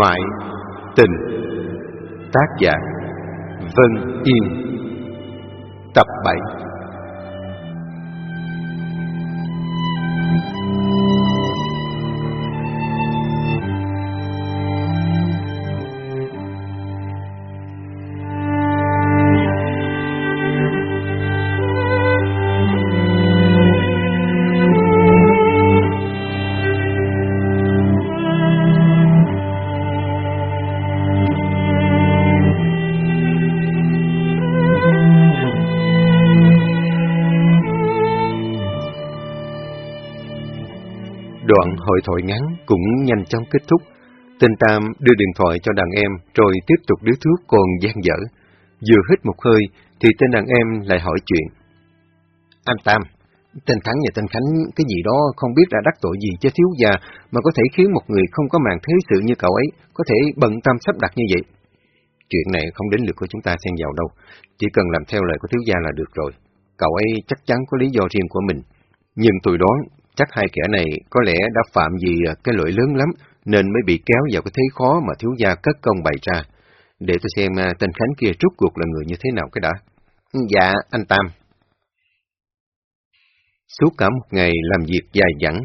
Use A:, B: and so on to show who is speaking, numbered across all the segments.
A: Ngoại tình. Tác giả Vân Yên. Hội thoại ngắn cũng nhanh chóng kết thúc. Tên Tam đưa điện thoại cho đàn em rồi tiếp tục đứa thuốc còn gian dở. Vừa hít một hơi thì tên đàn em lại hỏi chuyện. Anh Tam, tên Thắng và tên Khánh cái gì đó không biết đã đắc tội gì cho thiếu gia mà có thể khiến một người không có màn thế sự như cậu ấy có thể bận tâm sắp đặt như vậy. Chuyện này không đến lượt của chúng ta xen vào đâu, chỉ cần làm theo lời của thiếu gia là được rồi. Cậu ấy chắc chắn có lý do riêng của mình. Nhưng tôi đoán chắc hai kẻ này có lẽ đã phạm gì cái lỗi lớn lắm, nên mới bị kéo vào cái thế khó mà thiếu gia cất công bày ra. Để tôi xem à, tên Khánh kia rút cuộc là người như thế nào cái đã. Dạ, anh Tam. Suốt cả một ngày làm việc dài dẳng,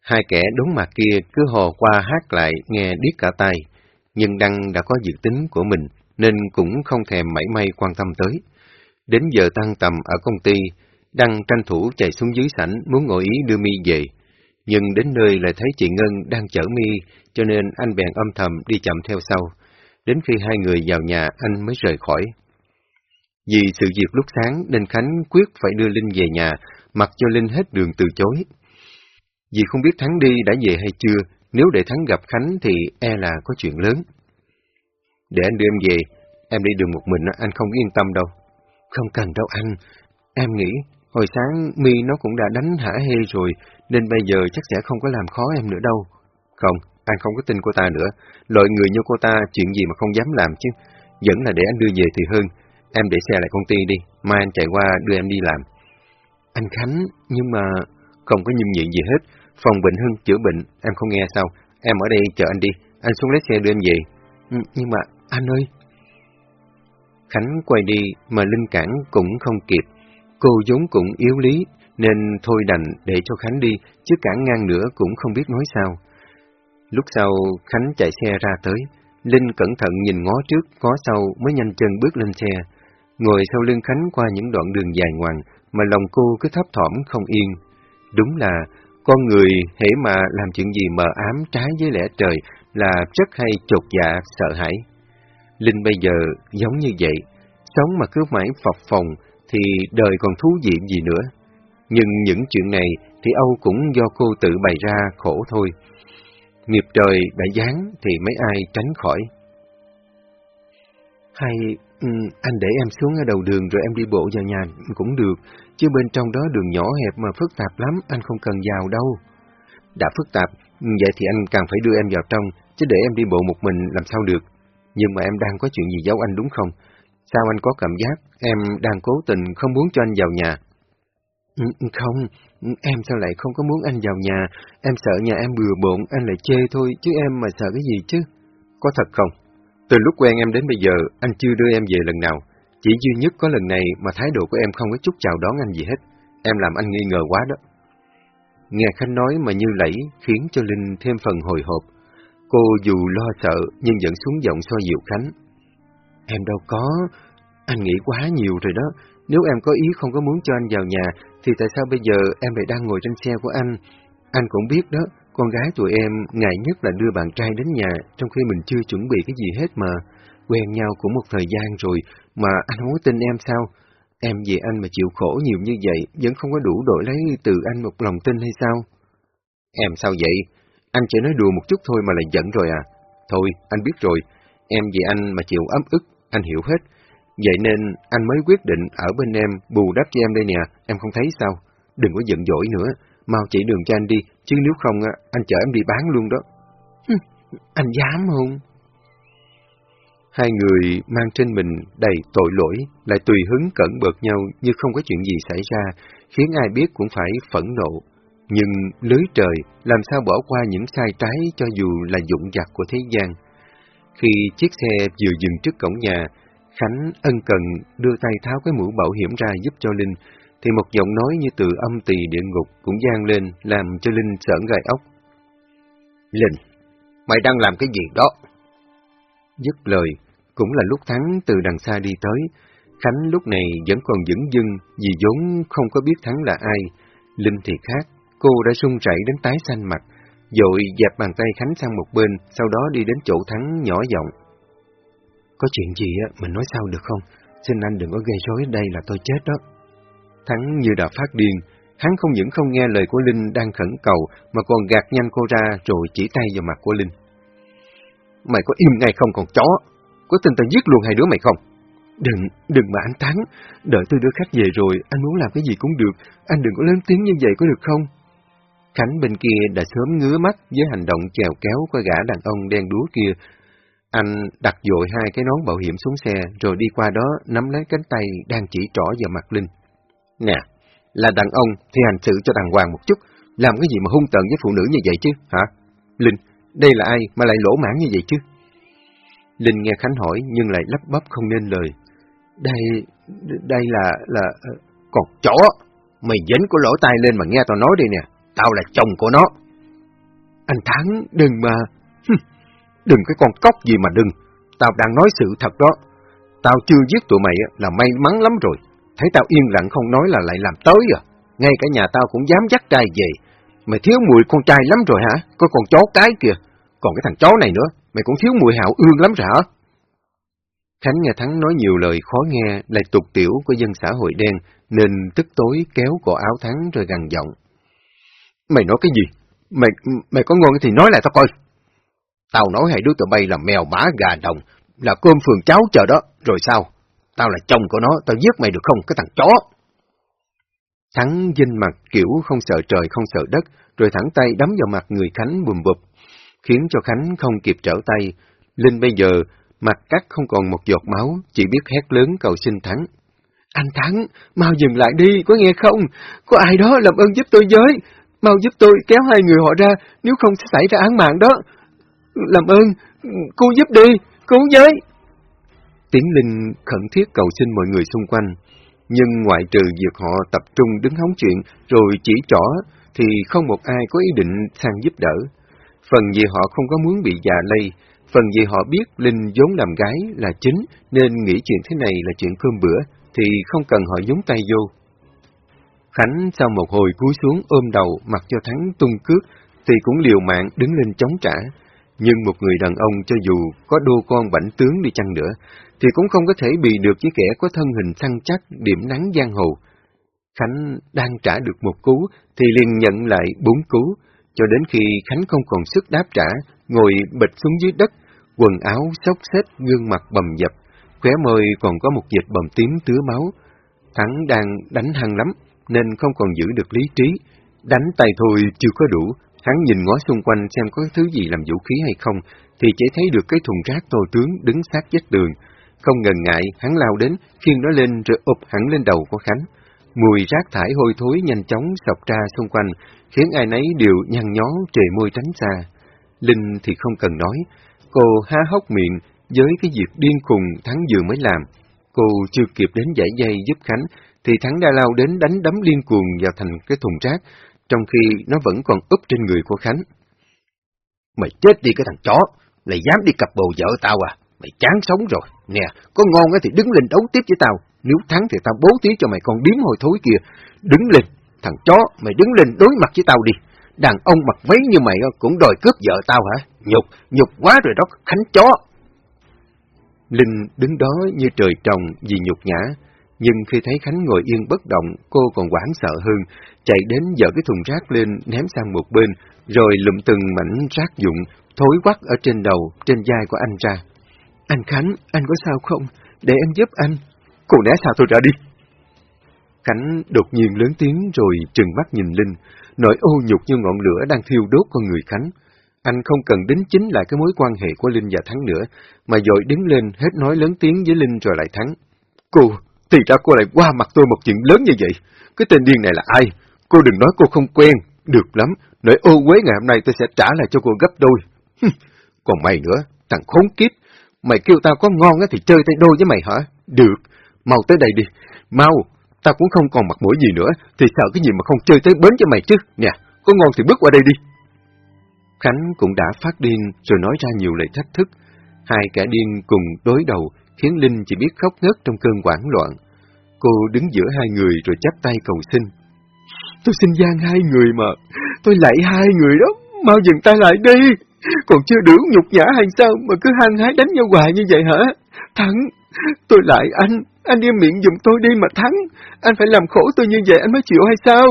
A: hai kẻ đốn mặt kia cứ hò qua hát lại nghe điếc cả tay. Nhưng Đăng đã có dự tính của mình, nên cũng không thèm mảy may quan tâm tới. Đến giờ tăng tầm ở công ty, Đăng tranh thủ chạy xuống dưới sảnh muốn ngồi ý đưa mi về, nhưng đến nơi lại thấy chị Ngân đang chở mi, cho nên anh bèn âm thầm đi chậm theo sau. Đến khi hai người vào nhà, anh mới rời khỏi. Vì sự việc lúc sáng nên Khánh quyết phải đưa Linh về nhà, mặc cho Linh hết đường từ chối. Vì không biết Thắng đi đã về hay chưa, nếu để Thắng gặp Khánh thì e là có chuyện lớn. Để anh đưa em về, em đi đường một mình anh không yên tâm đâu. Không cần đâu anh, em nghĩ hồi sáng mi nó cũng đã đánh hả hê rồi, nên bây giờ chắc sẽ không có làm khó em nữa đâu. Không, anh không có tin cô ta nữa, loại người như cô ta chuyện gì mà không dám làm chứ, vẫn là để anh đưa về thì hơn. Em để xe lại công ty đi, mai anh chạy qua đưa em đi làm. Anh Khánh, nhưng mà... Không có nhâm nhị gì hết, phòng bệnh hơn chữa bệnh, em không nghe sao? Em ở đây chờ anh đi, anh xuống lấy xe đưa em về. Ừ, nhưng mà, anh ơi... Khánh quay đi mà Linh cản cũng không kịp. Cô vốn cũng yếu lý, nên thôi đành để cho Khánh đi, chứ cản ngang nữa cũng không biết nói sao. Lúc sau, Khánh chạy xe ra tới. Linh cẩn thận nhìn ngó trước, ngó sau mới nhanh chân bước lên xe. Ngồi sau lưng Khánh qua những đoạn đường dài ngoằng, mà lòng cô cứ thấp thỏm không yên. Đúng là, con người hễ mà làm chuyện gì mờ ám trái với lẽ trời là rất hay chột dạ, sợ hãi. Linh bây giờ giống như vậy, sống mà cứ mãi phập phòng thì đời còn thú vị gì nữa. Nhưng những chuyện này thì Âu cũng do cô tự bày ra khổ thôi. Nghiệp trời đã dán thì mấy ai tránh khỏi. Hay anh để em xuống ở đầu đường rồi em đi bộ vào nhà cũng được, chứ bên trong đó đường nhỏ hẹp mà phức tạp lắm, anh không cần vào đâu. Đã phức tạp, vậy thì anh càng phải đưa em vào trong, chứ để em đi bộ một mình làm sao được. Nhưng mà em đang có chuyện gì giấu anh đúng không? Sao anh có cảm giác em đang cố tình không muốn cho anh vào nhà? Ừ, không, em sao lại không có muốn anh vào nhà? Em sợ nhà em bừa bộn, anh lại chê thôi, chứ em mà sợ cái gì chứ? Có thật không? Từ lúc quen em đến bây giờ, anh chưa đưa em về lần nào. Chỉ duy nhất có lần này mà thái độ của em không có chút chào đón anh gì hết. Em làm anh nghi ngờ quá đó. Nghe Khánh nói mà như lẫy, khiến cho Linh thêm phần hồi hộp. Cô dù lo sợ, nhưng vẫn xuống giọng so dịu Khánh. Em đâu có, anh nghĩ quá nhiều rồi đó. Nếu em có ý không có muốn cho anh vào nhà, thì tại sao bây giờ em lại đang ngồi trên xe của anh? Anh cũng biết đó, con gái tụi em ngại nhất là đưa bạn trai đến nhà, trong khi mình chưa chuẩn bị cái gì hết mà. Quen nhau cũng một thời gian rồi, mà anh không có tin em sao? Em vì anh mà chịu khổ nhiều như vậy, vẫn không có đủ đổi lấy từ anh một lòng tin hay sao? Em sao vậy? Anh chỉ nói đùa một chút thôi mà lại giận rồi à? Thôi, anh biết rồi, em vì anh mà chịu ấm ức, anh hiểu hết. Vậy nên anh mới quyết định ở bên em bù đắp cho em đây nè, em không thấy sao? Đừng có giận dỗi nữa, mau chỉ đường cho anh đi, chứ nếu không anh chở em đi bán luôn đó. anh dám không? Hai người mang trên mình đầy tội lỗi, lại tùy hứng cẩn bợt nhau như không có chuyện gì xảy ra, khiến ai biết cũng phải phẫn nộ. Nhưng lưới trời làm sao bỏ qua những sai trái cho dù là dụng dặt của thế gian. Khi chiếc xe vừa dừng trước cổng nhà, Khánh ân cần đưa tay tháo cái mũ bảo hiểm ra giúp cho Linh, thì một giọng nói như từ âm tỳ địa ngục cũng gian lên làm cho Linh sởn gai ốc. Linh, mày đang làm cái gì đó? Dứt lời, cũng là lúc Thắng từ đằng xa đi tới. Khánh lúc này vẫn còn dững dưng vì vốn không có biết Thắng là ai. Linh thì khác, cô đã sung chảy đến tái xanh mặt, dội dẹp bàn tay Khánh sang một bên, sau đó đi đến chỗ Thắng nhỏ giọng. Có chuyện gì á, mình nói sao được không? Xin anh đừng có gây rối đây là tôi chết đó. Thắng như đã phát điên, hắn không những không nghe lời của Linh đang khẩn cầu, mà còn gạt nhanh cô ra rồi chỉ tay vào mặt của Linh. Mày có im ngay không còn chó? Có tin tao giết luôn hai đứa mày không? Đừng, đừng mà anh Thắng, đợi tôi đưa khách về rồi, anh muốn làm cái gì cũng được, anh đừng có lớn tiếng như vậy có được không? Khánh bên kia đã sớm ngứa mắt với hành động chèo kéo của gã đàn ông đen đúa kia. Anh đặt dội hai cái nón bảo hiểm xuống xe, rồi đi qua đó nắm lấy cánh tay đang chỉ trỏ vào mặt Linh. Nè, là đàn ông thì hành xử cho đàng hoàng một chút, làm cái gì mà hung tợn với phụ nữ như vậy chứ, hả? Linh, đây là ai mà lại lỗ mãn như vậy chứ? Linh nghe Khánh hỏi nhưng lại lắp bắp không nên lời. Đây, đây là, là... Ờ,
B: Còn chó, mày dính của lỗ tai lên mà nghe tao nói đi nè, tao là chồng của nó.
A: Anh Thắng, đừng mà...
B: đừng cái con cóc gì mà đừng, tao đang nói sự thật đó. Tao chưa giết tụi mày là may mắn lắm rồi, thấy tao yên lặng không nói là lại làm tới à. Ngay cả nhà tao cũng dám dắt trai về. Mày thiếu mùi con trai lắm rồi hả? Có con chó cái kìa. Còn cái thằng chó này nữa, mày cũng thiếu mùi hảo ương lắm rồi hả?
A: Khánh nghe Thắng nói nhiều lời khó nghe, lại tục tiểu của dân xã hội đen, nên tức tối kéo cổ áo Thắng rồi gằn giọng.
B: Mày nói cái gì? Mày mày có ngon thì nói lại tao coi. Tao nói hai đứa tụi bay là mèo mã gà đồng, là cơm phường cháo chờ đó, rồi sao? Tao là chồng của nó, tao giết mày được không, cái thằng chó?
A: Thắng dinh mặt kiểu không sợ trời không sợ đất, rồi thẳng tay đấm vào mặt người Khánh bùm bụp, khiến cho Khánh không kịp trở tay. Linh bây giờ, mặt cắt không còn một giọt máu, chỉ biết hét lớn cầu xin Thắng.
C: Anh Thắng, mau dừng lại đi, có nghe không? Có ai đó làm ơn giúp tôi với, mau giúp tôi kéo hai người họ ra, nếu không sẽ xảy ra án mạng đó. Làm ơn, cô giúp đi, cứu với.
A: Tiến Linh khẩn thiết cầu xin mọi người xung quanh, nhưng ngoại trừ việc họ tập trung đứng hóng chuyện rồi chỉ trỏ, thì không một ai có ý định sang giúp đỡ. Phần vì họ không có muốn bị già lây, phần vì họ biết Linh vốn làm gái là chính, nên nghĩ chuyện thế này là chuyện cơm bữa, thì không cần họ giống tay vô. Khánh sau một hồi cúi xuống ôm đầu mặc cho Thắng tung cước, thì cũng liều mạng đứng lên chống trả. Nhưng một người đàn ông cho dù có đô con bảnh tướng đi chăng nữa, thì cũng không có thể bị được với kẻ có thân hình săn chắc, điểm nắng giang hồ. Khánh đang trả được một cú, thì liền nhận lại bốn cú, cho đến khi Khánh không còn sức đáp trả, ngồi bịch xuống dưới đất, quần áo xốc xếch, gương mặt bầm dập, khóe môi còn có một dịch bầm tím tứa máu. Thắng đang đánh hăng lắm, nên không còn giữ được lý trí. Đánh tay thôi chưa có đủ, hắn nhìn ngó xung quanh xem có thứ gì làm vũ khí hay không, thì chỉ thấy được cái thùng rác to tướng đứng sát vách tường. Không ngần ngại, hắn lao đến, khiêng nó lên rồi ụp hẳn lên đầu của Khánh. Mùi rác thải hôi thối nhanh chóng sọc ra xung quanh, khiến ai nấy đều nhăn nhó trề môi tránh xa. Linh thì không cần nói, cô há hốc miệng với cái việc điên khùng Thắng vừa mới làm. Cô chưa kịp đến giải dây giúp Khánh, thì Thắng đã lao đến đánh đấm điên cuồng vào thành cái thùng rác, trong khi nó vẫn còn úp trên người của Khánh.
B: Mày chết đi cái thằng chó, lại dám đi cặp bồ vợ tao à? Mày chán sống rồi. Nè, có ngon thì đứng lên đấu tiếp với tao. Nếu thắng thì tao bố tí cho mày con điếm hồi thối kia. Đứng lên, thằng chó, mày đứng lên đối mặt với tao đi. Đàn ông mặc váy như mày cũng đòi cướp vợ tao hả? Nhục, nhục quá rồi đó, khánh chó.
A: Linh đứng đó như trời trồng vì nhục nhã. Nhưng khi thấy Khánh ngồi yên bất động, cô còn hoảng sợ hơn, chạy đến dở cái thùng rác lên ném sang một bên, rồi lụm từng mảnh rác dụng, thối quắc ở trên đầu, trên vai của anh ra.
C: Anh Khánh, anh có sao không? Để em giúp anh.
B: Cô né sao tôi ra đi.
A: Khánh đột nhiên lớn tiếng rồi trừng mắt nhìn Linh, nỗi ô nhục như ngọn lửa đang thiêu đốt con người Khánh. Anh không cần đính chính lại cái mối quan hệ của Linh và Thắng nữa, mà dội đứng lên hết nói lớn tiếng với Linh rồi lại Thắng.
B: Cô, thì ra cô lại qua mặt tôi một chuyện lớn như vậy. Cái tên điên này là ai? Cô đừng nói cô không quen. Được lắm, nỗi ô quế ngày hôm nay tôi sẽ trả lại cho cô gấp đôi. Còn mày nữa, thằng khốn kiếp, Mày kêu tao có ngon á thì chơi tay đôi với mày hả? Được, mau tới đây đi. Mau, tao cũng không còn mặt mũi gì nữa, thì sợ cái gì mà không chơi tới bến cho mày chứ. Nè, có ngon thì bước qua đây đi.
A: Khánh cũng đã phát điên rồi nói ra nhiều lời thách thức. Hai kẻ điên cùng đối đầu, khiến Linh chỉ biết khóc ngất trong cơn hoảng loạn. Cô đứng giữa hai người rồi chắp tay cầu xin.
C: Tôi xin gian hai người mà, tôi lại hai người đó, mau dừng tay lại đi. Còn chưa đủ nhục nhã hay sao mà cứ hăng hái đánh nhau hoài như vậy hả? Thắng, tôi lại anh, anh im miệng dùng tôi đi mà thắng. Anh phải làm khổ tôi như vậy anh mới chịu hay sao?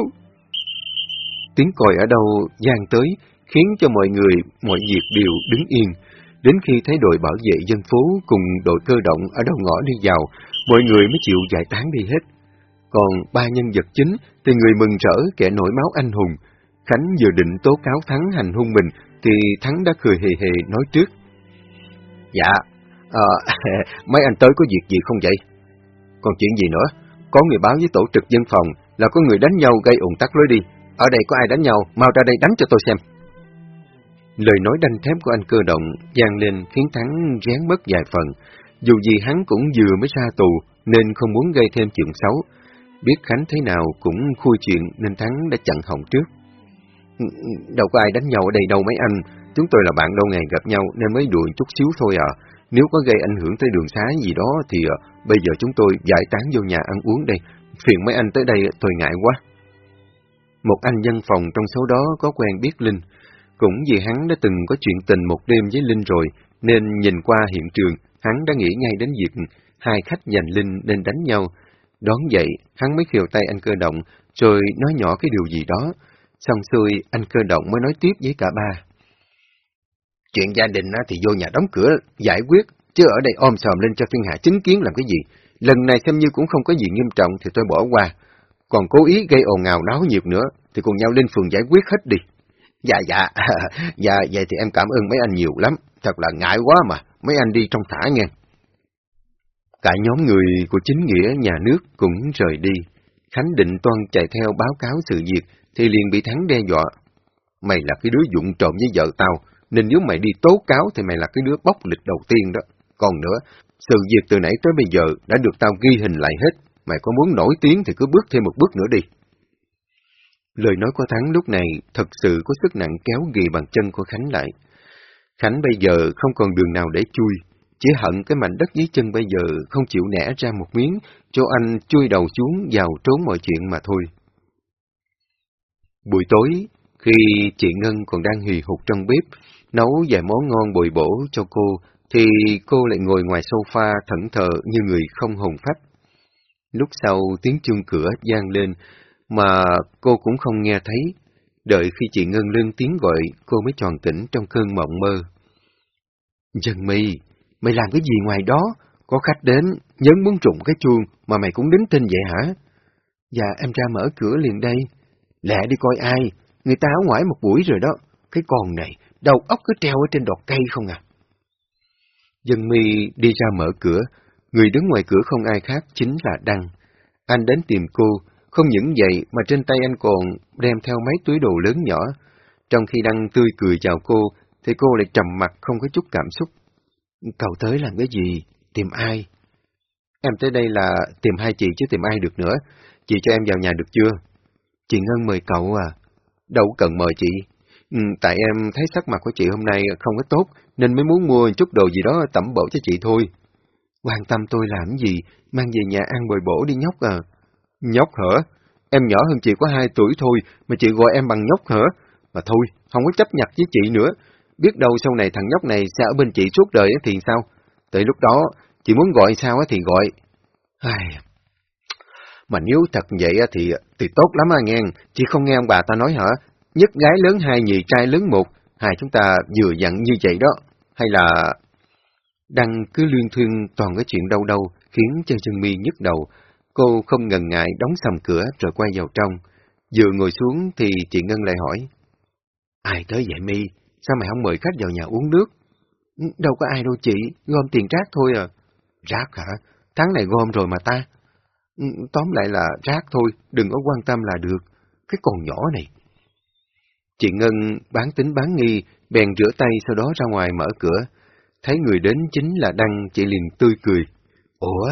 A: Tiếng còi ở đâu gian tới, khiến cho mọi người, mọi việc đều đứng yên. Đến khi thấy đội bảo vệ dân phố cùng đội cơ động ở đầu ngõ đi vào, mọi người mới chịu giải tán đi hết. Còn ba nhân vật chính thì người mừng rỡ kẻ nổi máu anh hùng. Khánh vừa định tố cáo Thắng hành hung mình thì Thắng đã cười hề hề nói trước.
B: Dạ, à, mấy anh tới có việc gì không vậy? Còn chuyện gì nữa? Có người báo với tổ trực dân phòng là có người đánh nhau gây ủng tắc lối đi. Ở đây có ai đánh nhau, mau ra đây đánh cho tôi xem.
A: Lời nói đanh thép của anh cơ động gian lên khiến Thắng rén mất vài phần. Dù gì hắn cũng vừa mới ra tù nên không muốn gây thêm chuyện xấu. Biết Khánh thế nào cũng khui chuyện nên Thắng đã chặn hỏng trước.
B: Ừ, ừ, đâu có ai đánh nhau ở đây đâu mấy anh, chúng tôi là bạn lâu ngày gặp nhau nên mới đùa chút xíu thôi à. Nếu có gây ảnh hưởng tới đường xá gì đó thì à, bây giờ chúng tôi giải tán vô nhà ăn uống đây. Phiền mấy anh tới đây tôi ngại quá.
A: Một anh dân phòng trong số đó có quen biết Linh. Cũng vì hắn đã từng có chuyện tình một đêm với Linh rồi, nên nhìn qua hiện trường, hắn đã nghĩ ngay đến việc hai khách giành Linh nên đánh nhau. Đón vậy, hắn mới khiều tay anh cơ động, rồi nói nhỏ cái điều gì đó. Xong xuôi, anh cơ động mới nói tiếp với cả ba.
B: Chuyện gia đình thì vô nhà đóng cửa giải quyết, chứ ở đây ôm sòm lên cho thiên hạ chứng kiến làm cái gì. Lần này xem như cũng không có gì nghiêm trọng thì tôi bỏ qua. Còn cố ý gây ồn ào náo nhiệt nữa thì cùng nhau lên phường giải quyết hết đi. Dạ dạ, dạ vậy thì em cảm ơn mấy anh nhiều lắm, thật là ngại quá mà, mấy anh đi trong thả nghe.
A: Cả nhóm người của chính nghĩa nhà nước cũng rời đi. Khánh định toan chạy theo báo cáo sự việc, thì liền bị Thắng đe dọa.
B: Mày là cái đứa dụng trộm với vợ tao, nên nếu mày đi tố cáo thì mày là cái đứa bóc lịch đầu tiên đó. Còn nữa, sự việc từ nãy tới bây giờ đã được tao ghi hình lại hết, mày có muốn nổi tiếng thì cứ bước thêm một bước nữa đi.
A: Lời nói của Thắng lúc này thật sự có sức nặng kéo ghì bàn chân của Khánh lại. Khánh bây giờ không còn đường nào để chui, chỉ hận cái mảnh đất dưới chân bây giờ không chịu nẻ ra một miếng, cho anh chui đầu xuống vào trốn mọi chuyện mà thôi. Buổi tối, khi chị Ngân còn đang hì hục trong bếp, nấu vài món ngon bồi bổ cho cô, thì cô lại ngồi ngoài sofa thẫn thờ như người không hồn phách. Lúc sau tiếng chuông cửa gian lên, mà cô cũng không nghe thấy. Đợi khi chị Ngân lương tiếng gọi, cô mới tròn tỉnh trong cơn mộng mơ.
B: Dân mi, mày làm cái gì ngoài đó? Có khách đến, nhấn muốn trụng cái chuông, mà mày cũng đến tin vậy hả?
C: Dạ, em ra mở cửa liền đây.
B: Lẹ đi coi ai, người ta ở ngoài một buổi rồi đó. Cái con này, đầu óc cứ treo ở trên đọt cây không à?
A: Dân mi đi ra mở cửa, người đứng ngoài cửa không ai khác chính là Đăng. Anh đến tìm cô, không những vậy mà trên tay anh còn đem theo mấy túi đồ lớn nhỏ. Trong khi đang tươi cười chào cô, thì cô lại trầm mặt không có chút cảm xúc.
C: Cậu tới làm cái gì? Tìm ai?
A: Em tới đây là tìm hai chị chứ tìm ai được nữa. Chị cho em vào nhà được chưa?
C: Chị Ngân mời cậu à?
A: Đâu cần mời chị. Ừ, tại em thấy sắc mặt của chị hôm nay không có tốt, nên mới muốn mua chút đồ gì đó tẩm bổ cho chị thôi.
C: Quan tâm tôi làm gì? Mang về nhà ăn bồi bổ đi nhóc à.
A: Nhóc hở? Em nhỏ hơn chị có hai tuổi thôi, mà chị gọi em bằng nhóc hở? Mà thôi, không có chấp nhặt với chị nữa. Biết đâu sau này thằng nhóc này sẽ ở bên chị suốt đời thì sao? Tới lúc đó, chị muốn gọi sao thì gọi.
B: Ai... À. Mà nếu thật vậy thì thì tốt lắm à nghe, chị không nghe ông bà ta nói hả? Nhất gái lớn hai, nhì trai lớn một, hai chúng ta vừa dặn như vậy đó. Hay là...
A: Đăng cứ luyên thuyên toàn cái chuyện đâu đâu, khiến cho chân mi nhức đầu, Cô không ngần ngại đóng sầm cửa rồi quay vào trong. Vừa ngồi xuống thì chị Ngân lại hỏi.
C: Ai tới vậy mi? Sao mày không mời khách vào nhà uống nước?
B: Ừ, đâu có ai đâu chị, gom tiền rác thôi à.
C: Rác hả? Tháng này gom rồi mà ta.
B: Ừ, tóm lại là rác thôi, đừng có quan tâm là được. Cái con nhỏ này.
A: Chị Ngân bán tính bán nghi, bèn rửa tay sau đó ra ngoài mở cửa. Thấy người đến chính là Đăng, chị liền tươi cười.
B: Ủa,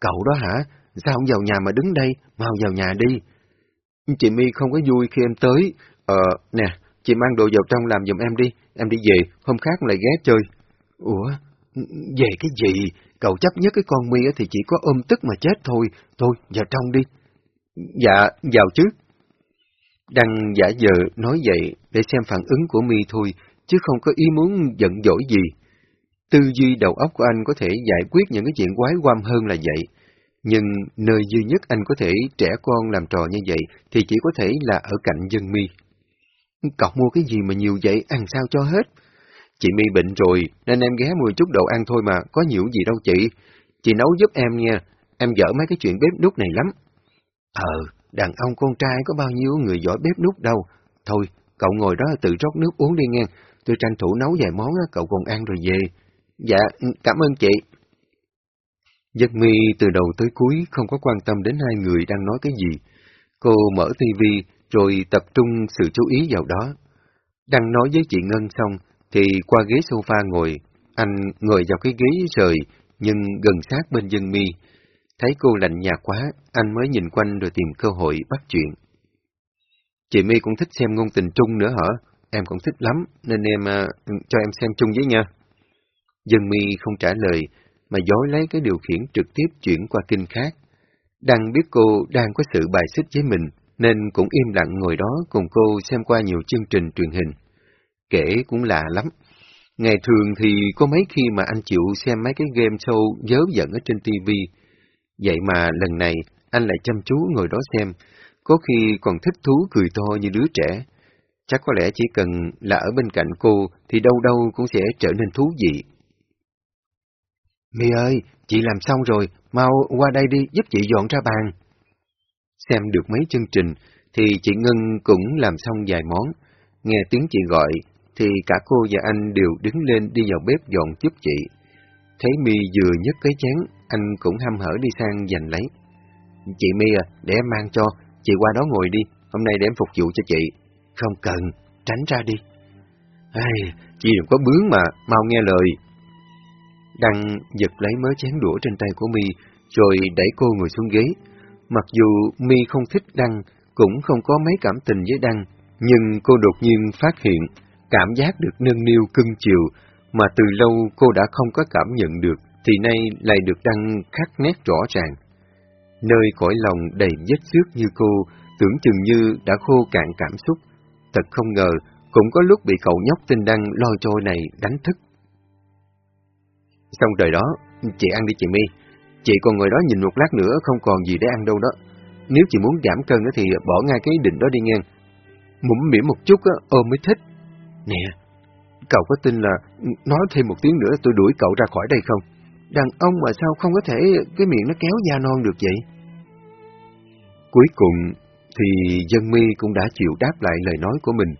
B: cậu đó hả? Sao không vào nhà mà đứng đây? Mau vào nhà đi.
A: Chị My không có vui khi em tới. Ờ, nè, chị mang đồ vào trong làm giùm em đi. Em đi về, hôm khác lại ghé chơi.
B: Ủa, về cái gì? Cậu chấp nhất cái con My thì chỉ có ôm tức mà chết thôi. Thôi, vào trong đi.
A: Dạ, vào chứ. Đăng giả vờ nói vậy để xem phản ứng của My thôi, chứ không có ý muốn giận dỗi gì. Tư duy đầu óc của anh có thể giải quyết những cái chuyện quái quăm hơn là vậy. Nhưng nơi duy nhất anh có thể trẻ con làm trò như vậy thì chỉ có thể là ở cạnh dân mi.
B: Cậu mua cái gì mà nhiều vậy, ăn sao cho hết?
A: Chị mi bệnh rồi, nên em ghé mua chút đồ ăn thôi mà, có nhiều gì đâu chị. Chị nấu giúp em nha, em dở mấy cái chuyện bếp nút này lắm.
B: Ờ, đàn ông con trai có bao nhiêu người giỏi bếp nút đâu. Thôi, cậu ngồi đó tự rót nước uống đi nghe, tôi tranh thủ nấu vài món cậu còn ăn rồi về.
A: Dạ, cảm ơn chị. Giật mi từ đầu tới cuối không có quan tâm đến hai người đang nói cái gì. Cô mở tivi rồi tập trung sự chú ý vào đó. Đang nói với chị Ngân xong, thì qua ghế sofa ngồi, anh ngồi vào cái ghế rời, nhưng gần sát bên dân mi. Thấy cô lạnh nhạt quá, anh mới nhìn quanh rồi tìm cơ hội bắt chuyện. Chị mi cũng thích xem ngôn tình trung nữa hả? Em cũng thích lắm, nên em uh, cho em xem chung với nha. Dân mi không trả lời, mà dối lấy cái điều khiển trực tiếp chuyển qua kinh khác. Đang biết cô đang có sự bài xích với mình, nên cũng im lặng ngồi đó cùng cô xem qua nhiều chương trình truyền hình. Kể cũng lạ lắm. Ngày thường thì có mấy khi mà anh chịu xem mấy cái game show dớ dẫn ở trên TV. Vậy mà lần này anh lại chăm chú ngồi đó xem, có khi còn thích thú cười to như đứa trẻ. Chắc có lẽ chỉ cần là ở bên cạnh cô thì đâu đâu cũng sẽ trở nên thú vị.
B: Mi ơi, chị làm xong rồi, mau qua đây đi, giúp chị dọn ra bàn.
A: Xem được mấy chương trình, thì chị Ngân cũng làm xong vài món. Nghe tiếng chị gọi, thì cả cô và anh đều đứng lên đi vào bếp dọn giúp chị. Thấy Mi vừa nhấc cái chén, anh cũng ham hở đi sang giành lấy. Chị Mi à, để em mang cho, chị qua đó ngồi đi, hôm nay để em phục vụ cho chị.
B: Không cần, tránh ra đi.
A: Ai, chị đừng có bướng mà, mau nghe lời. Đăng giật lấy mớ chén đũa trên tay của Mi, rồi đẩy cô ngồi xuống ghế. Mặc dù Mi không thích Đăng, cũng không có mấy cảm tình với Đăng, nhưng cô đột nhiên phát hiện, cảm giác được nâng niu cưng chiều, mà từ lâu cô đã không có cảm nhận được, thì nay lại được Đăng khắc nét rõ ràng. Nơi cõi lòng đầy vết xước như cô, tưởng chừng như đã khô cạn cảm xúc. Thật không ngờ, cũng có lúc bị cậu nhóc tên Đăng lo trôi này đánh thức. Xong rồi đó, chị ăn đi chị My. Chị còn ngồi đó nhìn một lát nữa không còn gì để ăn đâu đó. Nếu chị muốn giảm cân thì bỏ ngay cái định đó đi nghe. Mũm mỉm một chút ôm mới thích. Nè, cậu có tin là nói thêm một tiếng nữa tôi đuổi cậu ra khỏi đây không? Đàn ông mà sao không có thể cái miệng nó kéo da non được vậy? Cuối cùng thì dân mi cũng đã chịu đáp lại lời nói của mình.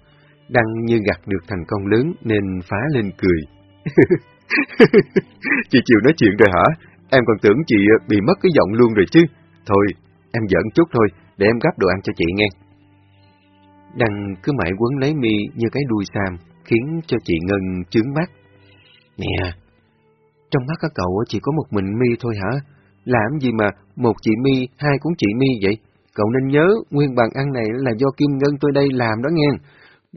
A: đăng như gặt được thành công lớn nên phá lên cười. chị chịu nói chuyện rồi hả? Em còn tưởng chị ờ, bị mất cái giọng luôn rồi chứ. Thôi, em giỡn chút thôi, để em gắp đồ ăn cho chị nghe. Đăng cứ mãi quấn lấy mi như cái đuôi sam, khiến cho chị Ngân chướng mắt. Nè, trong mắt các cậu chỉ có một mình mi thôi hả? Làm gì mà một chị mi, hai cũng chị mi vậy? Cậu nên nhớ, nguyên bàn ăn này là do Kim Ngân tôi đây làm đó nghe.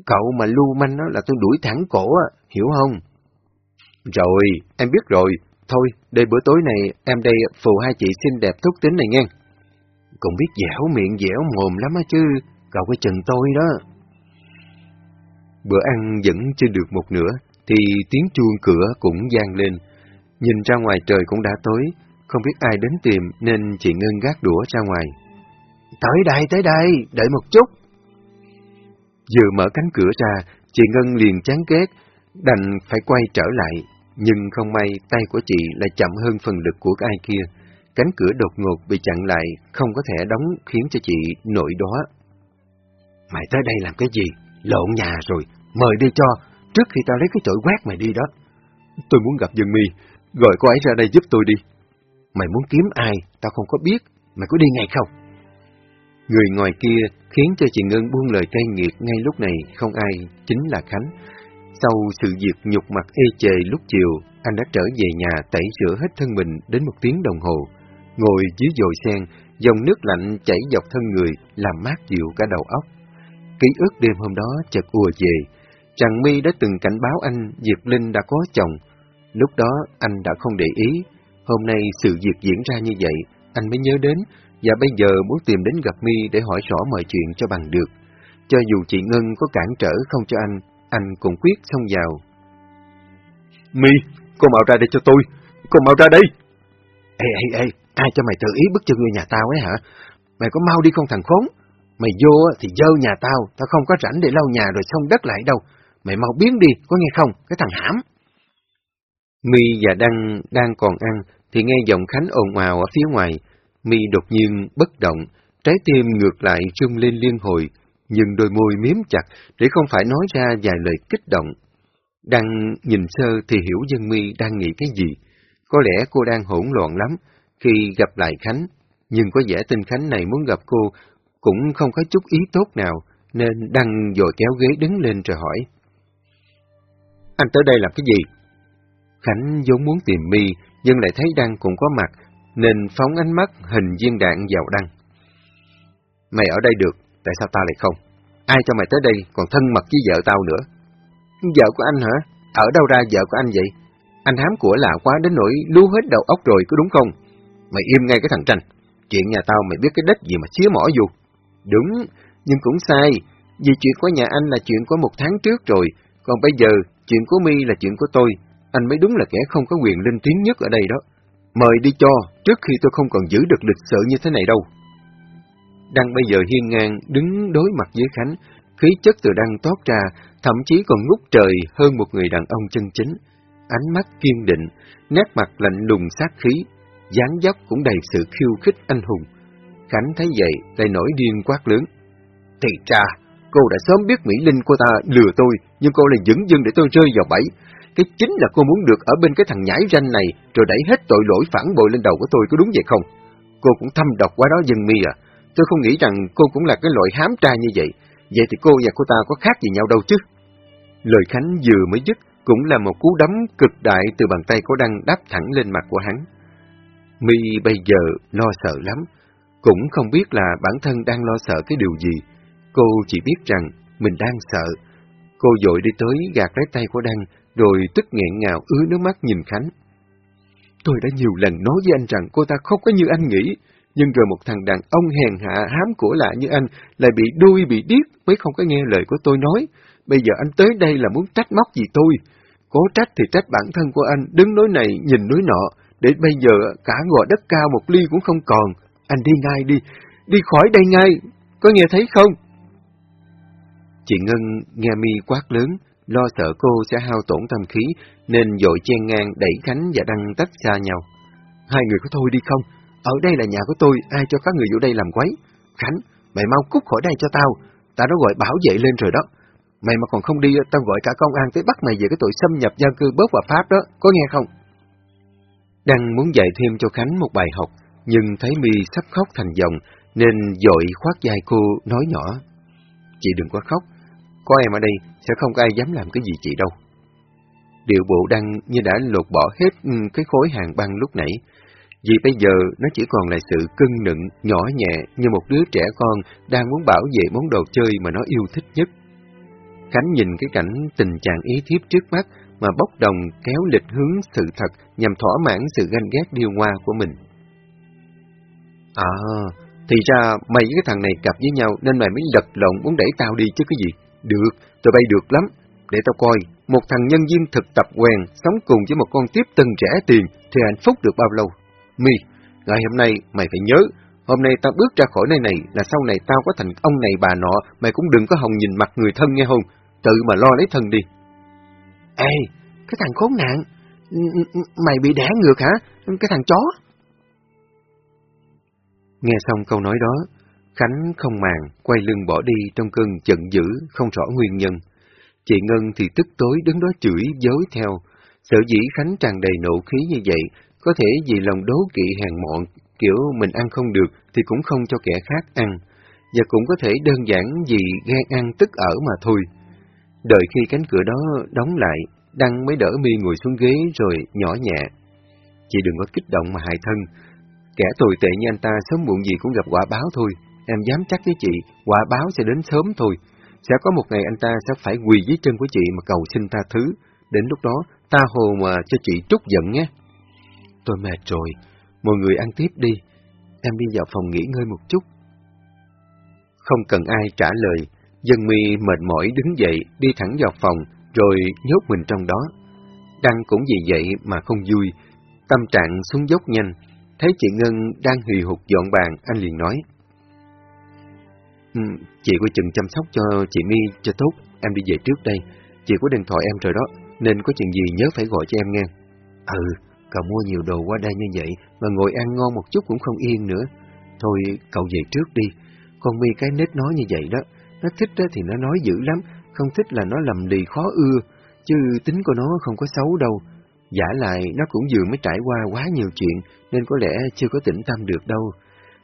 A: Cậu mà lưu manh đó là tôi đuổi thẳng cổ, hiểu không? Rồi, em biết rồi. Thôi, đây bữa tối này em đây phù hai chị xinh đẹp thúc tính này nghe. Cũng biết dẻo miệng dẻo mồm lắm á chứ, cậu cái chừng tôi đó. Bữa ăn vẫn chưa được một nửa, thì tiếng chuông cửa cũng vang lên. Nhìn ra ngoài trời cũng đã tối, không biết ai đến tìm nên chị Ngân gác đũa ra ngoài.
B: Tới đây, tới đây, đợi một chút.
A: Vừa mở cánh cửa ra, chị Ngân liền chán ghét, đành phải quay trở lại, nhưng không may tay của chị lại chậm hơn phần lực của ai kia. Cánh cửa đột ngột bị chặn lại, không có thể đóng khiến cho chị nổi đó
B: Mày tới đây làm cái gì? Lộn nhà rồi, mời đi cho, trước khi tao lấy cái chổi quét mày đi đó.
A: Tôi muốn gặp dân mi, gọi cô ấy ra đây giúp tôi đi.
B: Mày muốn kiếm ai, tao không có biết, mày có đi ngay không?
A: Người ngoài kia khiến cho chị Ngân buông lời cay nghiệt ngay lúc này không ai, chính là Khánh. Sau sự việc nhục mặt ê chề lúc chiều, anh đã trở về nhà tẩy rửa hết thân mình đến một tiếng đồng hồ. Ngồi dưới dồi sen, dòng nước lạnh chảy dọc thân người, làm mát dịu cả đầu óc. Ký ức đêm hôm đó chợt ùa về. chàng My đã từng cảnh báo anh Diệp Linh đã có chồng. Lúc đó anh đã không để ý. Hôm nay sự việc diễn ra như vậy, anh mới nhớ đến, và bây giờ muốn tìm đến gặp My để hỏi rõ mọi chuyện cho bằng được. Cho dù chị Ngân có cản trở không cho anh, anh cũng quyết xông vào.
B: My, cô mau ra đây cho tôi, cô mau ra đây. Ê, ê, ê, ai cho mày tự ý bức chân người nhà tao ấy hả? Mày có mau đi không thằng khốn? Mày vô thì dơ nhà tao, tao không có rảnh để lau nhà rồi xong đất lại đâu. Mày mau biến đi, có nghe không, cái thằng hãm.
A: My và Đăng đang còn ăn, thì nghe giọng Khánh ồn ào ở phía ngoài. My đột nhiên bất động, trái tim ngược lại rung lên liên hồi, nhưng đôi môi miếm chặt để không phải nói ra vài lời kích động. Đăng nhìn sơ thì hiểu dân mi đang nghĩ cái gì. Có lẽ cô đang hỗn loạn lắm khi gặp lại Khánh, nhưng có vẻ tên Khánh này muốn gặp cô cũng không có chút ý tốt nào, nên Đăng dội kéo ghế đứng lên rồi hỏi.
B: Anh tới đây làm cái gì?
A: Khánh vốn muốn tìm mi nhưng lại thấy Đăng cũng có mặt, nên phóng ánh mắt hình viên đạn vào Đăng.
B: Mày ở đây được, tại sao ta lại không? Ai cho mày tới đây còn thân mật với vợ tao nữa?
C: Vợ của anh hả? Ở đâu ra vợ của anh vậy? Anh hám của lạ quá đến nỗi lưu hết đầu óc rồi, có đúng không?
B: Mày im ngay cái thằng tranh. Chuyện nhà tao mày biết cái đất gì mà chía mỏ vô.
C: Đúng, nhưng cũng sai. Vì chuyện của nhà anh là chuyện của một tháng trước rồi, còn bây giờ chuyện của mi là chuyện của tôi. Anh mới đúng là kẻ không có quyền lên tiếng nhất ở đây đó. Mời đi cho, trước khi tôi không còn giữ được lịch sự như thế này đâu.
A: Đăng bây giờ hiên ngang, đứng đối mặt với Khánh, khí chất từ Đăng toát ra, thậm chí còn ngút trời hơn một người đàn ông chân chính. Ánh mắt kiên định, nét mặt lạnh lùng sát khí, dáng dấp cũng đầy sự khiêu khích anh hùng. Khánh thấy vậy, lại nổi điên quát lớn.
B: Thì ra, cô đã sớm biết Mỹ Linh của ta lừa tôi, nhưng cô lại dững dưng để tôi rơi vào bẫy. Cái chính là cô muốn được ở bên cái thằng nhãi ranh này, rồi đẩy hết tội lỗi phản bội lên đầu của tôi, có đúng vậy không? Cô cũng thâm độc quá đó dân mi à. Tôi không nghĩ rằng cô cũng là cái loại hám trai như vậy. Vậy thì cô và cô ta có khác gì nhau đâu chứ?
A: Lời Khánh vừa mới dứt, cũng là một cú đấm cực đại từ bàn tay của Đăng đáp thẳng lên mặt của hắn. My bây giờ lo sợ lắm, cũng không biết là bản thân đang lo sợ cái điều gì. Cô chỉ biết rằng mình đang sợ. Cô dội đi tới gạt lấy tay của Đăng, rồi tức nghẹn ngào ứa nước mắt nhìn Khánh.
C: Tôi đã nhiều lần nói với anh rằng cô ta không có như anh nghĩ, nhưng rồi một thằng đàn ông hèn hạ hám của lạ như anh lại bị đuôi bị điếc mới không có nghe lời của tôi nói. Bây giờ anh tới đây là muốn trách móc gì tôi. Cố trách thì trách bản thân của anh, đứng núi này nhìn núi nọ, để bây giờ cả gò đất cao một ly cũng không còn. Anh đi ngay đi, đi khỏi đây ngay, có nghe thấy không?
A: Chị Ngân nghe mi quát lớn, lo sợ cô sẽ hao tổn tâm khí, nên dội chen ngang đẩy Khánh và Đăng tách xa nhau.
C: Hai người có thôi đi không? Ở đây là nhà của tôi, ai cho các người vô đây làm quấy? Khánh, mày mau cút khỏi đây cho tao, tao đã gọi bảo vệ lên rồi đó. Mày mà còn không đi, tao gọi cả công an tới bắt mày về cái tội xâm nhập dân cư bớt và pháp đó, có nghe không?
A: đang muốn dạy thêm cho Khánh một bài học, nhưng thấy mi sắp khóc thành dòng, nên dội khoát vai cô nói nhỏ. Chị đừng có khóc, có em ở đây sẽ không có ai dám làm cái gì chị đâu. Điệu bộ Đăng như đã lột bỏ hết ừ, cái khối hàng băng lúc nãy, vì bây giờ nó chỉ còn là sự cưng nựng, nhỏ nhẹ như một đứa trẻ con đang muốn bảo vệ món đồ chơi mà nó yêu thích nhất. Khánh nhìn cái cảnh tình trạng ý thiếp trước mắt mà bốc đồng kéo lịch hướng sự thật nhằm thỏa mãn sự ganh ghét điêu ngoa của mình. À, thì ra mày với cái thằng này cặp với nhau nên mày mới lật lộn muốn đẩy tao đi chứ cái gì. Được, tụi bay được lắm. Để tao coi, một thằng nhân viên thực tập quen sống cùng với một con tiếp tân rẻ tiền thì hạnh phúc được bao lâu. Mi, ngày hôm nay mày phải nhớ, hôm nay tao bước ra khỏi nơi này là sau này tao có thành ông này bà nọ, mày cũng đừng có hòng nhìn mặt người thân nghe không, tự mà lo lấy thân đi.
C: Ê, cái thằng khốn nạn, mày bị đẻ ngược hả, cái thằng chó?
A: Nghe xong câu nói đó, Khánh không màng, quay lưng bỏ đi trong cơn giận dữ, không rõ nguyên nhân. Chị Ngân thì tức tối đứng đó chửi, dối theo. Sở dĩ Khánh tràn đầy nộ khí như vậy có thể vì lòng đố kỵ hèn mọn, kiểu mình ăn không được thì cũng không cho kẻ khác ăn, và cũng có thể đơn giản vì ghen ăn tức ở mà thôi. Đợi khi cánh cửa đó đóng lại, Đăng mới đỡ mi ngồi xuống ghế rồi nhỏ nhẹ. Chị đừng có kích động mà hại thân. Kẻ tồi tệ như anh ta sớm muộn gì cũng gặp quả báo thôi. Em dám chắc với chị, quả báo sẽ đến sớm thôi. Sẽ có một ngày anh ta sẽ phải quỳ dưới chân của chị mà cầu xin ta thứ. Đến lúc đó, ta hồ mà cho chị trút giận nhé. Tôi mệt rồi, mọi người ăn tiếp đi. Em đi vào phòng nghỉ ngơi một chút. Không cần ai trả lời, dân mi mệt mỏi đứng dậy, đi thẳng vào phòng, rồi nhốt mình trong đó. Đăng cũng vì vậy mà không vui, tâm trạng xuống dốc nhanh, thấy chị Ngân đang hì hục dọn bàn, anh liền nói. Ừ, chị có chừng chăm sóc cho chị My cho tốt, em đi về trước đây. Chị có điện thoại em rồi đó, nên có chuyện gì nhớ phải gọi cho em nghe. Ừ, cậu mua nhiều đồ qua đây như vậy, mà ngồi ăn ngon một chút cũng không yên nữa. Thôi, cậu về trước đi. Con mi cái nết nói như vậy đó, nó thích đó thì nó nói dữ lắm, không thích là nó lầm lì khó ưa, chứ tính của nó không có xấu đâu. Giả lại, nó cũng vừa mới trải qua quá nhiều chuyện, nên có lẽ chưa có tĩnh tâm được đâu.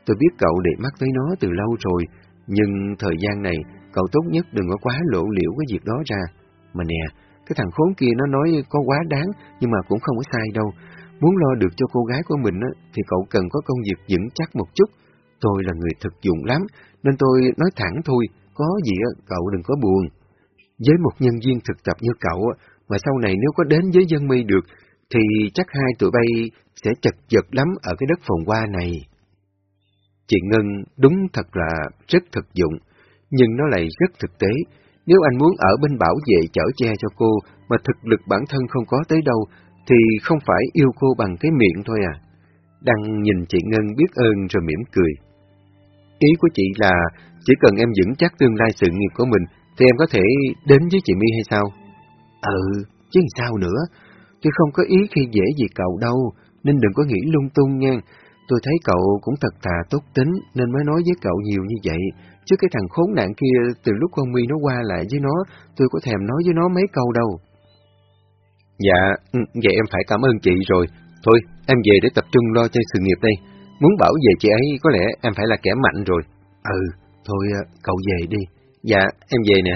A: Tôi biết cậu để mắt tới nó từ lâu rồi, nhưng thời gian này, cậu tốt nhất đừng có quá lộ liễu cái việc đó ra. Mà nè, cái thằng khốn kia nó nói có quá đáng, nhưng mà cũng không có sai đâu. Muốn lo được cho cô gái của mình thì cậu cần có công việc vững chắc một chút. Tôi là người thực dụng lắm, nên tôi nói thẳng thôi, có gì cậu đừng có buồn. Với một nhân viên thực tập như cậu, mà sau này nếu có đến với dân mi được, thì chắc hai tụi bay sẽ chật vật lắm ở cái đất phòng hoa này. Chị Ngân đúng thật là rất thực dụng, nhưng nó lại rất thực tế. Nếu anh muốn ở bên bảo vệ chở che cho cô, mà thực lực bản thân không có tới đâu, thì không phải yêu cô bằng cái miệng thôi à. Đăng nhìn chị Ngân biết ơn rồi mỉm cười. Ý của chị là chỉ cần em vững chắc tương lai sự nghiệp của mình, thì em có thể đến với chị My hay sao? Ừ, chứ sao nữa. Tôi không có ý khi dễ gì cậu đâu, nên đừng có nghĩ lung tung nha. Tôi thấy cậu cũng thật thà tốt tính nên mới nói với cậu nhiều như vậy. Chứ cái thằng khốn nạn kia từ lúc con My nó qua lại với nó, tôi có thèm nói với nó mấy câu đâu. Dạ, ừ, vậy em phải cảm ơn chị rồi. Thôi, em về để tập trung lo cho sự nghiệp đây. Muốn bảo vệ chị ấy có lẽ em phải là kẻ mạnh rồi. Ừ, thôi ờ, cậu về đi. Dạ, em về nè.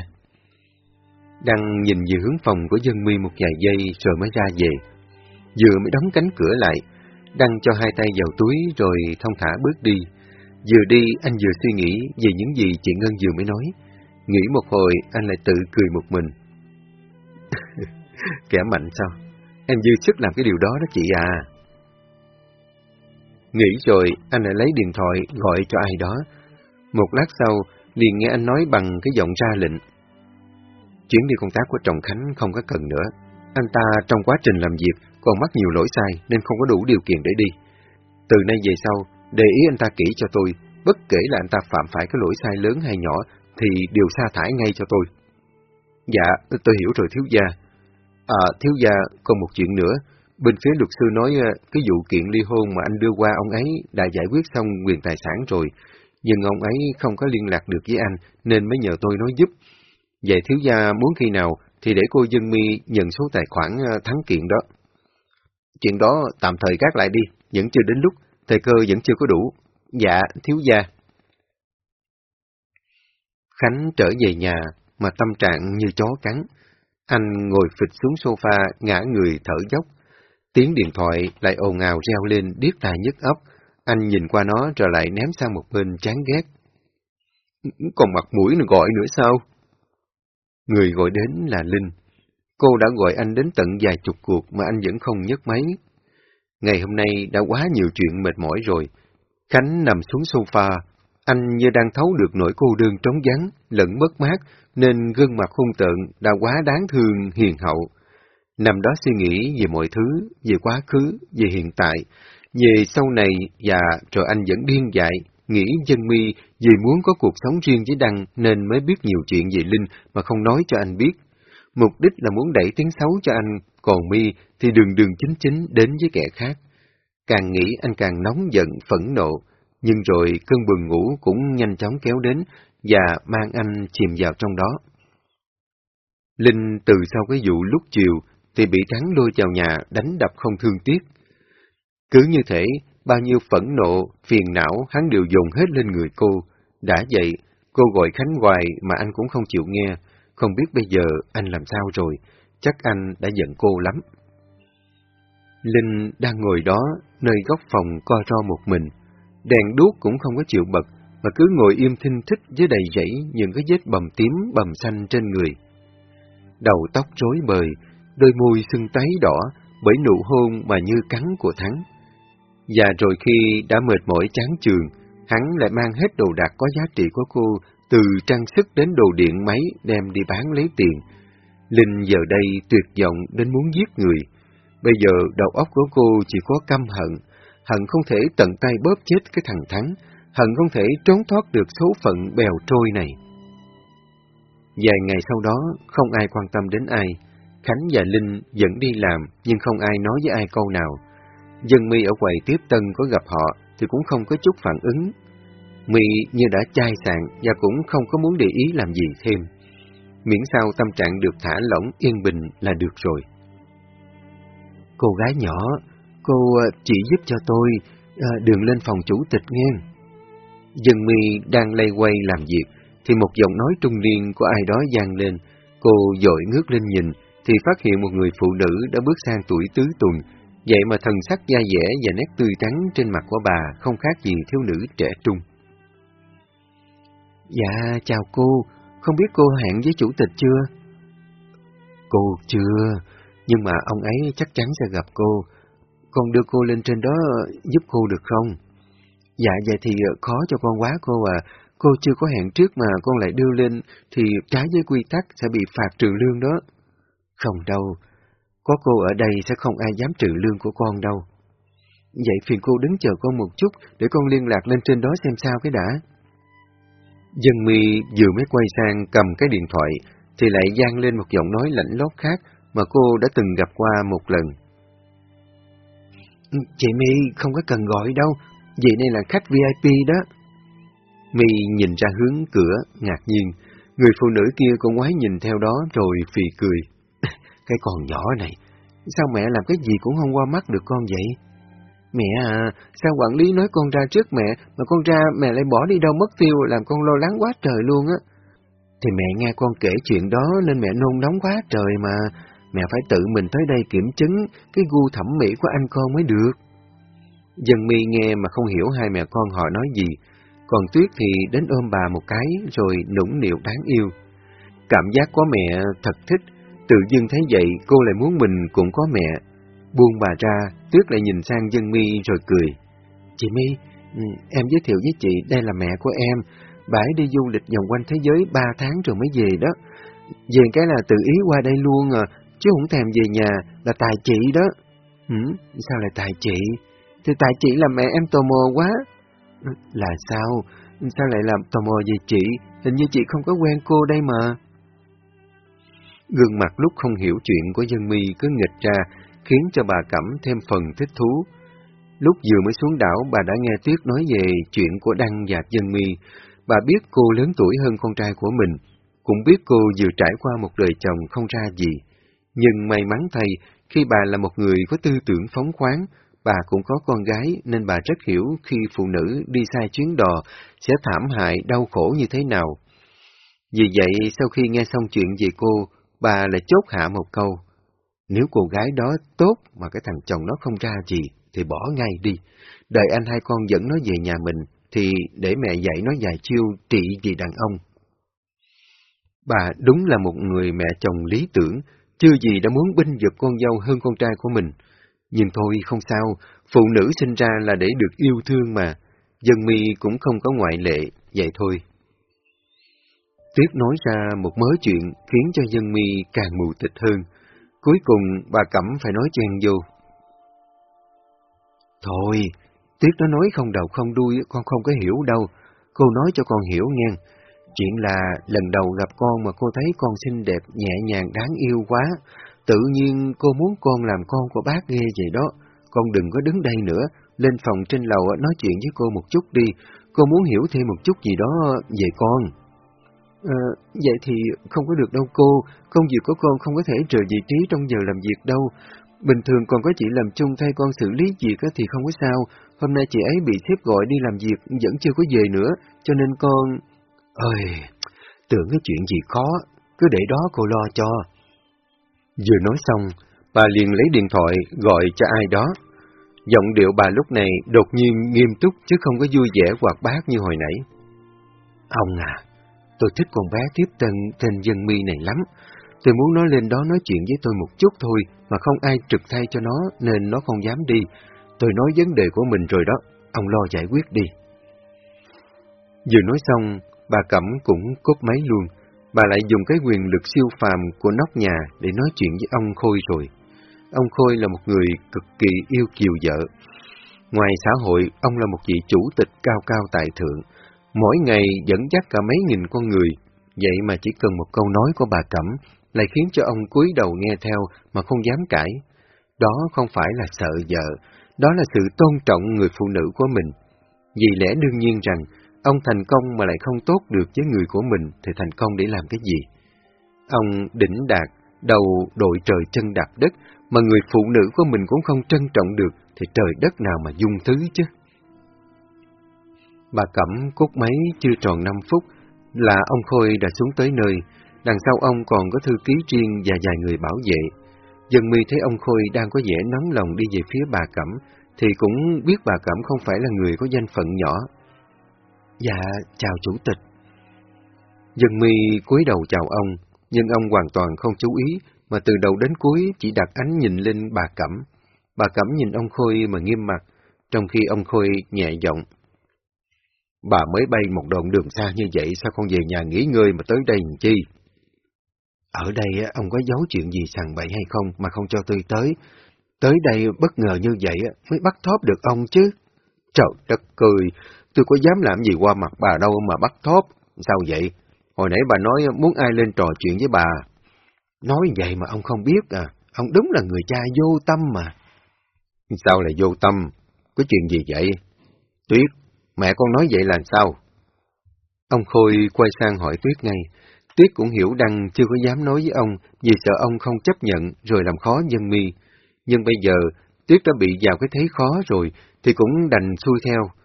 A: Đăng nhìn về hướng phòng của dân mi một vài giây rồi mới ra về. Vừa mới đóng cánh cửa lại, Đăng cho hai tay vào túi rồi thông thả bước đi. Vừa đi, anh vừa suy nghĩ về những gì chị Ngân vừa mới nói. Nghĩ một hồi, anh lại tự cười một mình. Kẻ mạnh sao? Em dư sức làm cái điều đó đó chị à. Nghĩ rồi, anh lại lấy điện thoại gọi cho ai đó. Một lát sau, liền nghe anh nói bằng cái giọng ra lệnh. Chuyến đi công tác của Trọng Khánh không có cần nữa. Anh ta trong quá trình làm việc còn mắc nhiều lỗi sai nên không có đủ điều kiện để đi. Từ nay về sau, để ý anh ta kỹ cho tôi, bất kể là anh ta phạm phải cái lỗi sai lớn hay nhỏ, thì đều sa thải ngay cho tôi. Dạ, tôi hiểu rồi thiếu gia. À, thiếu gia, còn một chuyện nữa. Bên phía luật sư nói ờ, cái vụ kiện ly hôn mà anh đưa qua ông ấy đã giải quyết xong quyền tài sản rồi, nhưng ông ấy không có liên lạc được với anh nên mới nhờ tôi nói giúp. Vậy thiếu gia muốn khi nào thì để cô Dương Mi nhận số tài khoản ờ, thắng kiện đó. Chuyện đó tạm thời gác lại đi, vẫn chưa đến lúc, thời cơ vẫn chưa có đủ. Dạ, thiếu gia. Khánh trở về nhà mà tâm trạng như chó cắn. Anh ngồi phịch xuống sofa, ngã người thở dốc. Tiếng điện thoại lại ồn ào reo lên, điếc tai nhức óc. Anh nhìn qua nó rồi lại ném sang một bên chán ghét. Còn mặt mũi nó gọi nữa sao? Người gọi đến là Linh. Cô đã gọi anh đến tận vài chục cuộc mà anh vẫn không nhấc máy. Ngày hôm nay đã quá nhiều chuyện mệt mỏi rồi. Khánh nằm xuống sofa, anh như đang thấu được nỗi cô đơn trống vắng, lẫn mất mát, nên gương mặt hung tợn đã quá đáng thương, hiền hậu. Nằm đó suy nghĩ về mọi thứ, về quá khứ, về hiện tại, về sau này và rồi anh vẫn điên dại, nghĩ dân mi vì muốn có cuộc sống riêng với Đăng nên mới biết nhiều chuyện về Linh mà không nói cho anh biết. Mục đích là muốn đẩy tiếng xấu cho anh, còn mi thì đường đường chính chính đến với kẻ khác. Càng nghĩ anh càng nóng giận, phẫn nộ, nhưng rồi cơn buồn ngủ cũng nhanh chóng kéo đến và mang anh chìm vào trong đó. Linh từ sau cái vụ lúc chiều thì bị thắng lôi vào nhà đánh đập không thương tiếc. Cứ như thể bao nhiêu phẫn nộ, phiền não hắn đều dồn hết lên người cô. Đã vậy, cô gọi Khánh hoài mà anh cũng không chịu nghe. Không biết bây giờ anh làm sao rồi, chắc anh đã giận cô lắm. Linh đang ngồi đó, nơi góc phòng co ro một mình. Đèn đuốc cũng không có chịu bật, mà cứ ngồi im thinh thích với đầy rẫy những cái vết bầm tím bầm xanh trên người. Đầu tóc rối bời, đôi môi sưng tấy đỏ bởi nụ hôn mà như cắn của Thắng. Và rồi khi đã mệt mỏi chán trường, hắn lại mang hết đồ đạc có giá trị của cô, từ trang sức đến đồ điện máy đem đi bán lấy tiền. Linh giờ đây tuyệt vọng đến muốn giết người. Bây giờ đầu óc của cô chỉ có căm hận, hận không thể tận tay bóp chết cái thằng Thắng, hận không thể trốn thoát được số phận bèo trôi này. Vài ngày sau đó, không ai quan tâm đến ai. Khánh và Linh vẫn đi làm, nhưng không ai nói với ai câu nào. Dân mi ở quầy tiếp tân có gặp họ, thì cũng không có chút phản ứng. Mi như đã chai sạn và cũng không có muốn để ý làm gì thêm. Miễn sao tâm trạng được thả lỏng yên bình là được rồi. Cô gái nhỏ, cô ờ, chỉ giúp cho tôi, ờ, đường lên phòng chủ tịch nghe. Dân mi đang lay quay làm việc, thì một giọng nói trung niên của ai đó vang lên. Cô dội ngước lên nhìn, thì phát hiện một người phụ nữ đã bước sang tuổi tứ tuần. Vậy mà thần sắc da dẻ và nét tươi tắn trên mặt của bà không khác gì thiếu nữ trẻ trung. Dạ, chào cô, không biết cô hẹn với chủ tịch chưa? Cô chưa, nhưng mà ông ấy chắc chắn sẽ gặp cô. Con đưa cô lên trên đó giúp cô được không? Dạ, vậy thì ờ, khó cho con quá cô à. Cô chưa có hẹn trước mà con lại đưa lên thì trái với quy tắc sẽ bị phạt trừ lương đó. Không đâu, có cô ở đây sẽ không ai dám trừ lương của con đâu. Vậy phiền cô đứng chờ con một chút để con liên lạc lên trên đó xem sao cái đã. Dân mi vừa mới quay sang cầm cái điện thoại thì lại gian lên một giọng nói lạnh lót khác mà cô đã từng gặp qua một lần. Chị My không có cần gọi đâu, vậy nên là khách VIP đó. My nhìn ra hướng cửa, ngạc nhiên. Người phụ nữ kia cũng ngoái nhìn theo đó rồi phì cười. cái con nhỏ này, sao mẹ làm cái gì cũng không qua mắt được con vậy? Mẹ à, sao quản lý nói con ra trước mẹ, mà con ra mẹ lại bỏ đi đâu mất tiêu, làm con lo lắng quá trời luôn á. Thì mẹ nghe con kể chuyện đó nên mẹ nôn nóng quá trời mà, mẹ phải tự mình tới đây kiểm chứng cái gu thẩm mỹ của anh con mới được. Dân mi nghe mà không hiểu hai mẹ con họ nói gì, còn Tuyết thì đến ôm bà một cái rồi nũng nịu đáng yêu. Cảm giác có mẹ thật thích, tự dưng thấy vậy cô lại muốn mình cũng có mẹ. Buông bà ra, Tuyết lại nhìn sang dân mi rồi cười. Chị mi, ừ, em giới thiệu với chị đây là mẹ của em, bà ấy đi du lịch vòng quanh thế giới ba tháng rồi mới về đó. Về cái là tự ý qua đây luôn à, chứ không thèm về nhà, là tài chị đó. Hử? Sao lại tài chị? Thì tại chị là mẹ em tò mò quá. Ừ, là sao? Sao lại làm tò mò về chị? Hình như chị không có quen cô đây mà. Gương mặt lúc không hiểu chuyện của dân mi cứ nghịch ra, khiến cho bà cảm thêm phần thích thú. Lúc vừa mới xuống đảo, bà đã nghe Tuyết nói về chuyện của Đăng và dân mi. Bà biết cô lớn tuổi hơn con trai của mình, cũng biết cô vừa trải qua một đời chồng không ra gì. Nhưng may mắn thầy khi bà là một người có tư tưởng phóng khoáng, bà cũng có con gái nên bà rất hiểu khi phụ nữ đi sai chuyến đò sẽ thảm hại đau khổ như thế nào. Vì vậy, sau khi nghe xong chuyện về cô, bà lại chốt hạ một câu. Nếu cô gái đó tốt mà cái thằng chồng nó không ra gì, thì bỏ ngay đi. Đợi anh hai con dẫn nó về nhà mình, thì để mẹ dạy nó vài chiêu trị gì đàn ông. Bà đúng là một người mẹ chồng lý tưởng, chưa gì đã muốn binh vực con dâu hơn con trai của mình. Nhưng thôi không sao, phụ nữ sinh ra là để được yêu thương mà, dân mi cũng không có ngoại lệ, vậy thôi. Tuyết nói ra một mớ chuyện khiến cho dân mi càng mù tịch hơn. Cuối cùng bà Cẩm phải nói chen vô. Thôi, Tuyết nó nói không đầu không đuôi, con không có hiểu đâu. Cô nói cho con hiểu nghe. Chuyện là lần đầu gặp con mà cô thấy con xinh đẹp, nhẹ nhàng, đáng yêu quá. Tự nhiên cô muốn con làm con của bác ghê vậy đó. Con đừng có đứng đây nữa, lên phòng trên lầu ờ, nói chuyện với cô một chút đi. Cô muốn hiểu thêm một chút gì đó về con. À, vậy thì không có được đâu cô, công việc của con không có thể rời vị trí trong giờ làm việc đâu. Bình thường còn có chị làm chung thay con xử lý việc thì không có sao. Hôm nay chị ấy bị xếp gọi đi làm việc vẫn chưa có về nữa, cho nên con... Ơi, tưởng cái chuyện gì khó,
B: cứ để đó cô lo cho.
A: Vừa nói xong, bà liền lấy điện thoại gọi cho ai đó. Giọng điệu bà lúc này đột nhiên nghiêm túc chứ không có vui vẻ hoặc bát như hồi nãy.
B: Ông à, tôi thích con bé tiếp tân tên Dân Mi này lắm. Tôi muốn nó lên đó nói chuyện với tôi một chút thôi, mà không ai trực thay cho nó, nên nó không dám đi. Tôi nói vấn đề của mình rồi đó, ông lo giải quyết đi.
A: Vừa nói xong, bà Cẩm cũng cốt máy luôn. Bà lại dùng cái quyền lực siêu phàm của nóc nhà để nói chuyện với ông Khôi rồi. Ông Khôi là một người cực kỳ yêu kiều vợ. Ngoài xã hội, ông là một vị chủ tịch cao cao tại thượng. Mỗi ngày dẫn dắt cả mấy nghìn con người. Vậy mà chỉ cần một câu nói của bà Cẩm lại khiến cho ông cúi đầu nghe theo mà không dám cãi. Đó không phải là sợ vợ, đó là sự tôn trọng người phụ nữ của mình. Vì lẽ đương nhiên rằng, ông thành công mà lại không tốt được với người của mình thì thành công để làm cái gì? Ông đỉnh đạt, đầu đội trời chân đạp đất, mà người phụ nữ của mình cũng không trân trọng được thì trời đất nào mà dung thứ chứ? Bà Cẩm cút máy chưa tròn 5 phút là ông Khôi đã xuống tới nơi, đằng sau ông còn có thư ký riêng và vài người bảo vệ. Dân mi thấy ông Khôi đang có vẻ nóng lòng đi về phía bà Cẩm, thì cũng biết bà Cẩm không phải là người có danh phận nhỏ.
B: Dạ, chào chủ tịch.
A: Dân mi cúi đầu chào ông, nhưng ông hoàn toàn không chú ý, mà từ đầu đến cuối chỉ đặt ánh nhìn lên bà Cẩm. Bà Cẩm nhìn ông Khôi mà nghiêm mặt, trong khi ông Khôi nhẹ giọng. Bà mới bay một đoạn đường xa như vậy, sao không về nhà nghỉ ngơi mà tới đây làm chi?
B: Ở đây ông có giấu chuyện gì sằng bậy hay không mà không cho tôi tới? Tới đây bất ngờ như vậy mới bắt thóp được ông chứ.
A: Trời đất cười, tôi có dám làm gì qua mặt bà đâu mà bắt thóp. Sao vậy? Hồi nãy bà nói muốn ai lên trò chuyện với bà.
B: Nói vậy mà ông không biết à, ông đúng là người cha vô tâm mà.
A: Sao lại vô tâm? Có chuyện gì vậy? Tuyết, mẹ con nói vậy là sao? Ông Khôi quay sang hỏi Tuyết ngay. Tuyết cũng hiểu Đăng chưa có dám nói với ông vì sợ ông không chấp nhận rồi làm khó dân mi. Nhưng bây giờ Tuyết đã bị vào cái thế khó rồi thì cũng đành xuôi theo.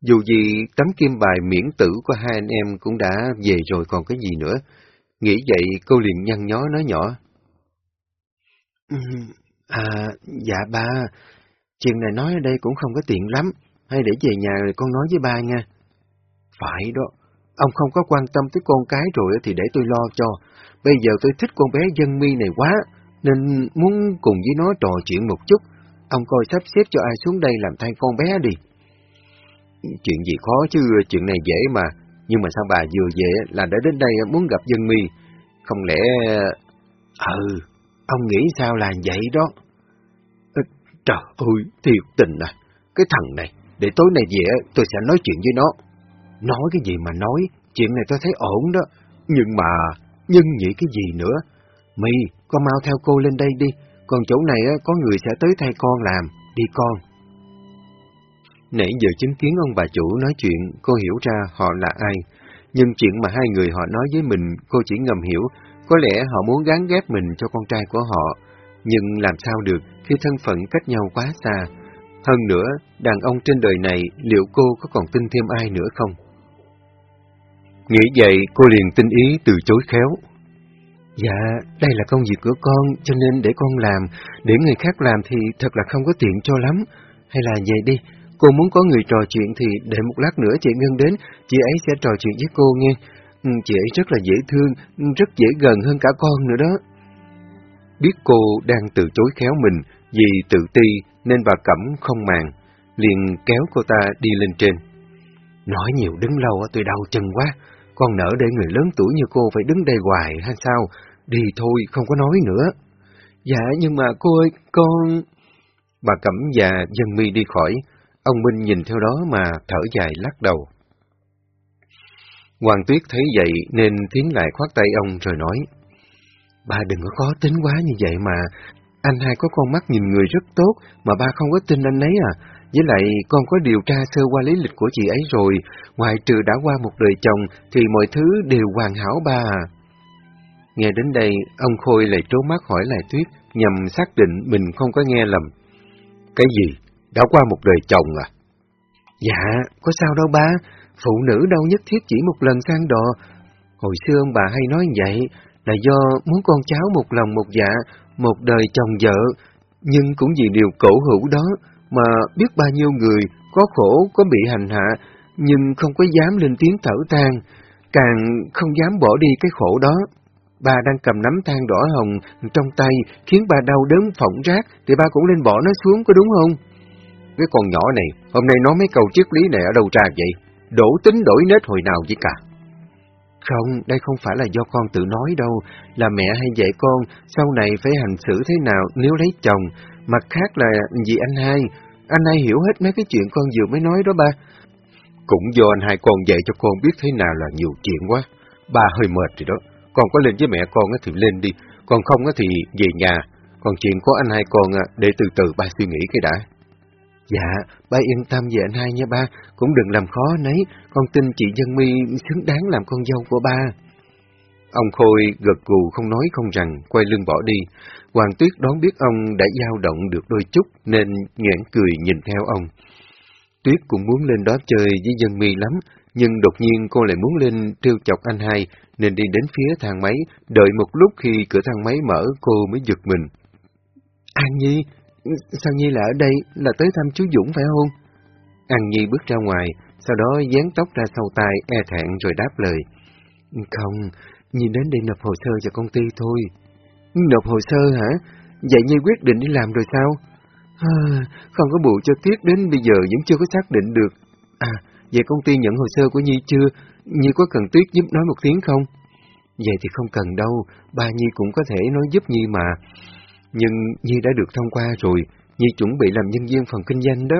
A: Dù gì tấm kim bài miễn tử của hai anh em cũng đã về rồi còn cái gì nữa. Nghĩ vậy cô liền nhăn nhó nói nhỏ.
B: À, dạ ba, chuyện này nói ở đây cũng không có tiện lắm, hay để về nhà rồi con nói với ba nha.
A: Phải đó, ông không có quan tâm tới con cái rồi thì để tôi lo cho. Bây giờ tôi thích con bé dân mi này quá, nên muốn cùng với nó trò chuyện một chút. Ông coi sắp xếp cho ai xuống đây làm thay con bé đi. Chuyện gì khó chứ, chuyện này dễ mà. Nhưng mà sao bà vừa về là đã đến đây muốn gặp dân mi? Không lẽ...
B: Ừ, ông nghĩ sao là vậy đó?
A: Trời ơi, thiệt tình à, cái thằng này, để tối nay về tôi sẽ nói chuyện với nó.
B: Nói cái gì mà nói, chuyện này tôi thấy ổn đó.
A: Nhưng mà, nhưng nghĩ cái gì nữa?
B: mi con mau theo cô lên đây đi, còn chỗ này có người sẽ tới thay con làm, đi con.
A: Nãy giờ chứng kiến ông bà chủ nói chuyện, cô hiểu ra họ là ai. Nhưng chuyện mà hai người họ nói với mình, cô chỉ ngầm hiểu, có lẽ họ muốn gán ghép mình cho con trai của họ. Nhưng làm sao được khi thân phận cách nhau quá xa? Hơn nữa, đàn ông trên đời này liệu cô có còn tin thêm ai nữa không? Nghĩ vậy, cô liền tinh ý từ chối khéo.
B: Dạ, đây là công việc của con, cho nên để con làm, để người khác làm thì thật là không có tiện cho lắm. Hay là vậy đi, cô muốn có người trò chuyện thì để một lát nữa chị Ngân đến, chị ấy sẽ trò chuyện với cô nghe. Ừ, chị ấy rất là dễ thương, rất dễ gần hơn cả con nữa đó.
A: Biết cô đang từ chối khéo mình vì tự ti nên bà Cẩm không màng, liền kéo cô ta đi lên trên.
B: Nói nhiều đứng lâu tôi đau chân quá, con nỡ để người lớn tuổi như cô phải đứng đây hoài hay sao? Đi thôi, không có nói nữa.
C: Dạ, nhưng mà cô ơi, con...
A: Bà Cẩm và dân mi đi khỏi, ông Minh nhìn theo đó mà thở dài lắc đầu. Hoàng Tuyết thấy vậy nên tiến lại khoát tay ông rồi nói.
B: Ba đừng có khó tính quá như vậy mà, anh hai có con mắt nhìn người rất tốt mà ba không có tin anh ấy à. Với lại con có điều tra sơ qua lý lịch của chị ấy rồi, ngoài trừ đã qua một đời chồng thì mọi thứ đều hoàn hảo ba à.
A: Nghe đến đây, ông Khôi lại trố mắt hỏi lại Tuyết nhằm xác định mình không có nghe lầm. Cái gì? Đã qua một đời chồng à?
B: Dạ, có sao đâu ba, phụ nữ đâu nhất thiết chỉ một lần sang đò. Hồi xưa ông bà hay nói vậy,
C: là do muốn con cháu một lòng một dạ, một đời chồng vợ, nhưng cũng vì điều cổ hữu đó mà biết bao nhiêu người có khổ, có bị hành hạ, nhưng không có dám lên tiếng thở than, càng không dám bỏ đi cái khổ đó. Bà đang cầm nắm than đỏ hồng trong tay, khiến bà đau đớn phỏng rác, thì ba cũng lên bỏ nó xuống, có đúng không?
B: Cái con nhỏ này, hôm nay nói mấy câu triết lý này ở đâu ra vậy? Đổ tính đổi nết hồi nào vậy cả?
C: Không, đây không phải là do con tự nói đâu, là mẹ hay dạy con sau này phải hành xử thế nào nếu lấy chồng, mặt khác là vì anh hai, anh hai hiểu hết mấy cái chuyện con vừa mới nói đó ba.
B: Cũng do anh hai con dạy cho con biết thế nào là nhiều chuyện quá, ba hơi mệt rồi đó, con có lên với mẹ con thì lên đi, còn không thì về nhà, còn chuyện của anh hai con để từ từ ba suy nghĩ cái đã.
C: Dạ, ba yên tâm về anh hai nha ba, cũng đừng làm khó nấy, con tin chị Dân My xứng đáng làm con dâu của ba.
A: Ông Khôi gật gù không nói không rằng, quay lưng bỏ đi. Hoàng Tuyết đón biết ông đã dao động được đôi chút nên nhoẻn cười nhìn theo ông. Tuyết cũng muốn lên đó chơi với Dân My lắm, nhưng đột nhiên cô lại muốn lên trêu chọc anh hai nên đi đến phía thang máy, đợi một lúc khi cửa thang máy mở cô mới giật mình.
C: An Nhi, Sao Nhi là ở đây, là tới thăm chú Dũng phải không?
A: An Nhi bước ra ngoài, sau đó dán tóc ra sau tai, e thẹn rồi đáp lời.
C: Không, Nhi đến đây nộp hồ sơ cho công ty thôi. Nộp hồ sơ hả? Vậy Nhi quyết định đi làm rồi sao? À, không có bù cho tiếc đến bây giờ vẫn chưa có xác định được. À, vậy công ty nhận hồ sơ của Nhi chưa? Nhi có cần Tuyết giúp nói một tiếng không? Vậy thì không cần đâu, ba Nhi cũng có thể nói giúp Nhi mà. Nhưng Nhi đã được thông qua rồi, Nhi chuẩn bị làm nhân viên phần kinh doanh đó.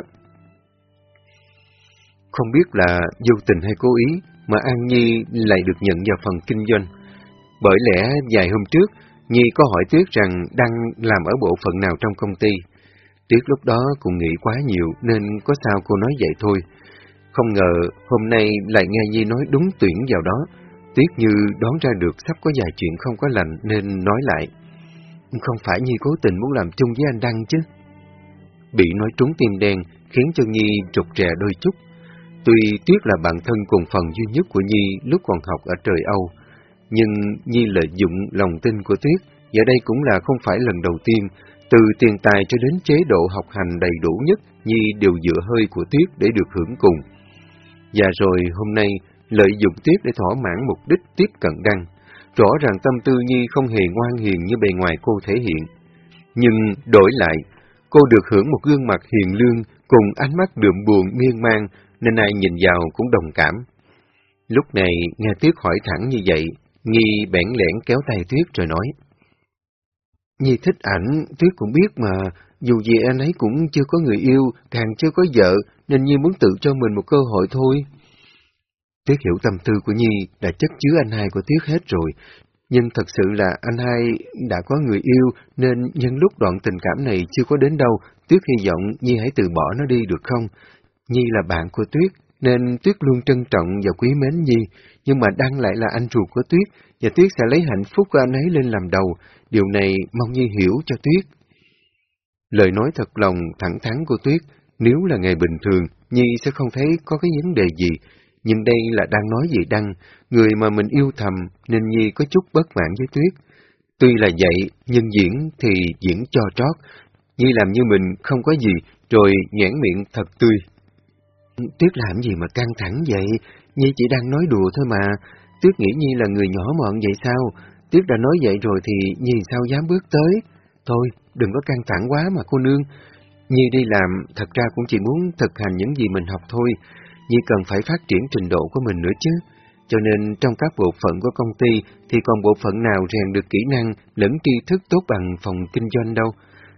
A: Không biết là vô tình hay cố ý mà An Nhi lại được nhận vào phần kinh doanh. Bởi lẽ vài hôm trước, Nhi có hỏi Tuyết rằng đang làm ở bộ phận nào trong công ty. Tuyết lúc đó cũng nghĩ quá nhiều nên có sao cô nói vậy thôi. Không ngờ hôm nay lại nghe Nhi nói đúng tuyển vào đó. Tuyết như đoán ra được sắp có vài chuyện không có lành nên nói lại.
C: Không phải Nhi cố tình muốn làm chung với anh Đăng chứ.
A: Bị nói trúng tim đen khiến cho Nhi trục trè đôi chút. Tuy Tuyết là bạn thân cùng phần duy nhất của Nhi lúc còn học ở trời Âu, nhưng Nhi lợi dụng lòng tin của Tuyết, và đây cũng là không phải lần đầu tiên, từ tiền tài cho đến chế độ học hành đầy đủ nhất, Nhi đều dựa hơi của Tuyết để được hưởng cùng. Và rồi hôm nay, lợi dụng Tuyết để thỏa mãn mục đích tiếp cận Đăng. Rõ ràng tâm tư Nhi không hề ngoan hiền như bề ngoài cô thể hiện. Nhưng đổi lại, cô được hưởng một gương mặt hiền lương cùng ánh mắt đượm buồn miên man, nên ai nhìn vào cũng đồng cảm. Lúc này nghe Tuyết hỏi thẳng như vậy, Nhi bẽn lẽn kéo tay Tuyết rồi nói.
C: Nhi thích ảnh, Tuyết cũng biết mà, dù gì anh ấy cũng chưa có người yêu, càng chưa có vợ, nên Nhi muốn tự cho mình một cơ hội thôi.
A: Tiết hiểu tâm tư của Nhi đã chất chứa anh hai của Tuyết hết rồi, nhưng thật sự là anh hai đã có người yêu nên nhân lúc đoạn tình cảm này chưa có đến đâu, Tuyết hy vọng Nhi hãy từ bỏ nó đi được không? Nhi là bạn của Tuyết, nên Tuyết luôn trân trọng và quý mến Nhi, nhưng mà Đăng lại là anh ruột của Tuyết, và Tuyết sẽ lấy hạnh phúc của anh ấy lên làm đầu, điều này mong Nhi hiểu cho Tuyết. Lời nói thật lòng, thẳng thắn của Tuyết, nếu là ngày bình thường, Nhi sẽ không thấy có cái vấn đề gì, nhưng đây là đang nói về Đăng, người mà mình yêu thầm, nên Nhi có chút bất mãn với Tuyết. Tuy là vậy, nhưng diễn thì diễn cho trót, Nhi làm như mình không có gì, rồi nhãn miệng thật tươi.
C: Tuyết làm gì mà căng thẳng vậy? Nhi chỉ đang nói đùa thôi mà. Tuyết nghĩ Nhi là người nhỏ mọn vậy sao? Tuyết đã nói vậy rồi thì Nhi sao dám bước tới? Thôi, đừng có căng thẳng quá mà cô nương. Nhi đi làm thật ra cũng chỉ muốn thực hành những gì mình học thôi. Nhi cần phải phát triển trình độ của mình nữa chứ. Cho nên trong các bộ phận của công ty thì còn bộ phận nào rèn được kỹ năng lẫn tri thức tốt bằng phòng kinh doanh đâu.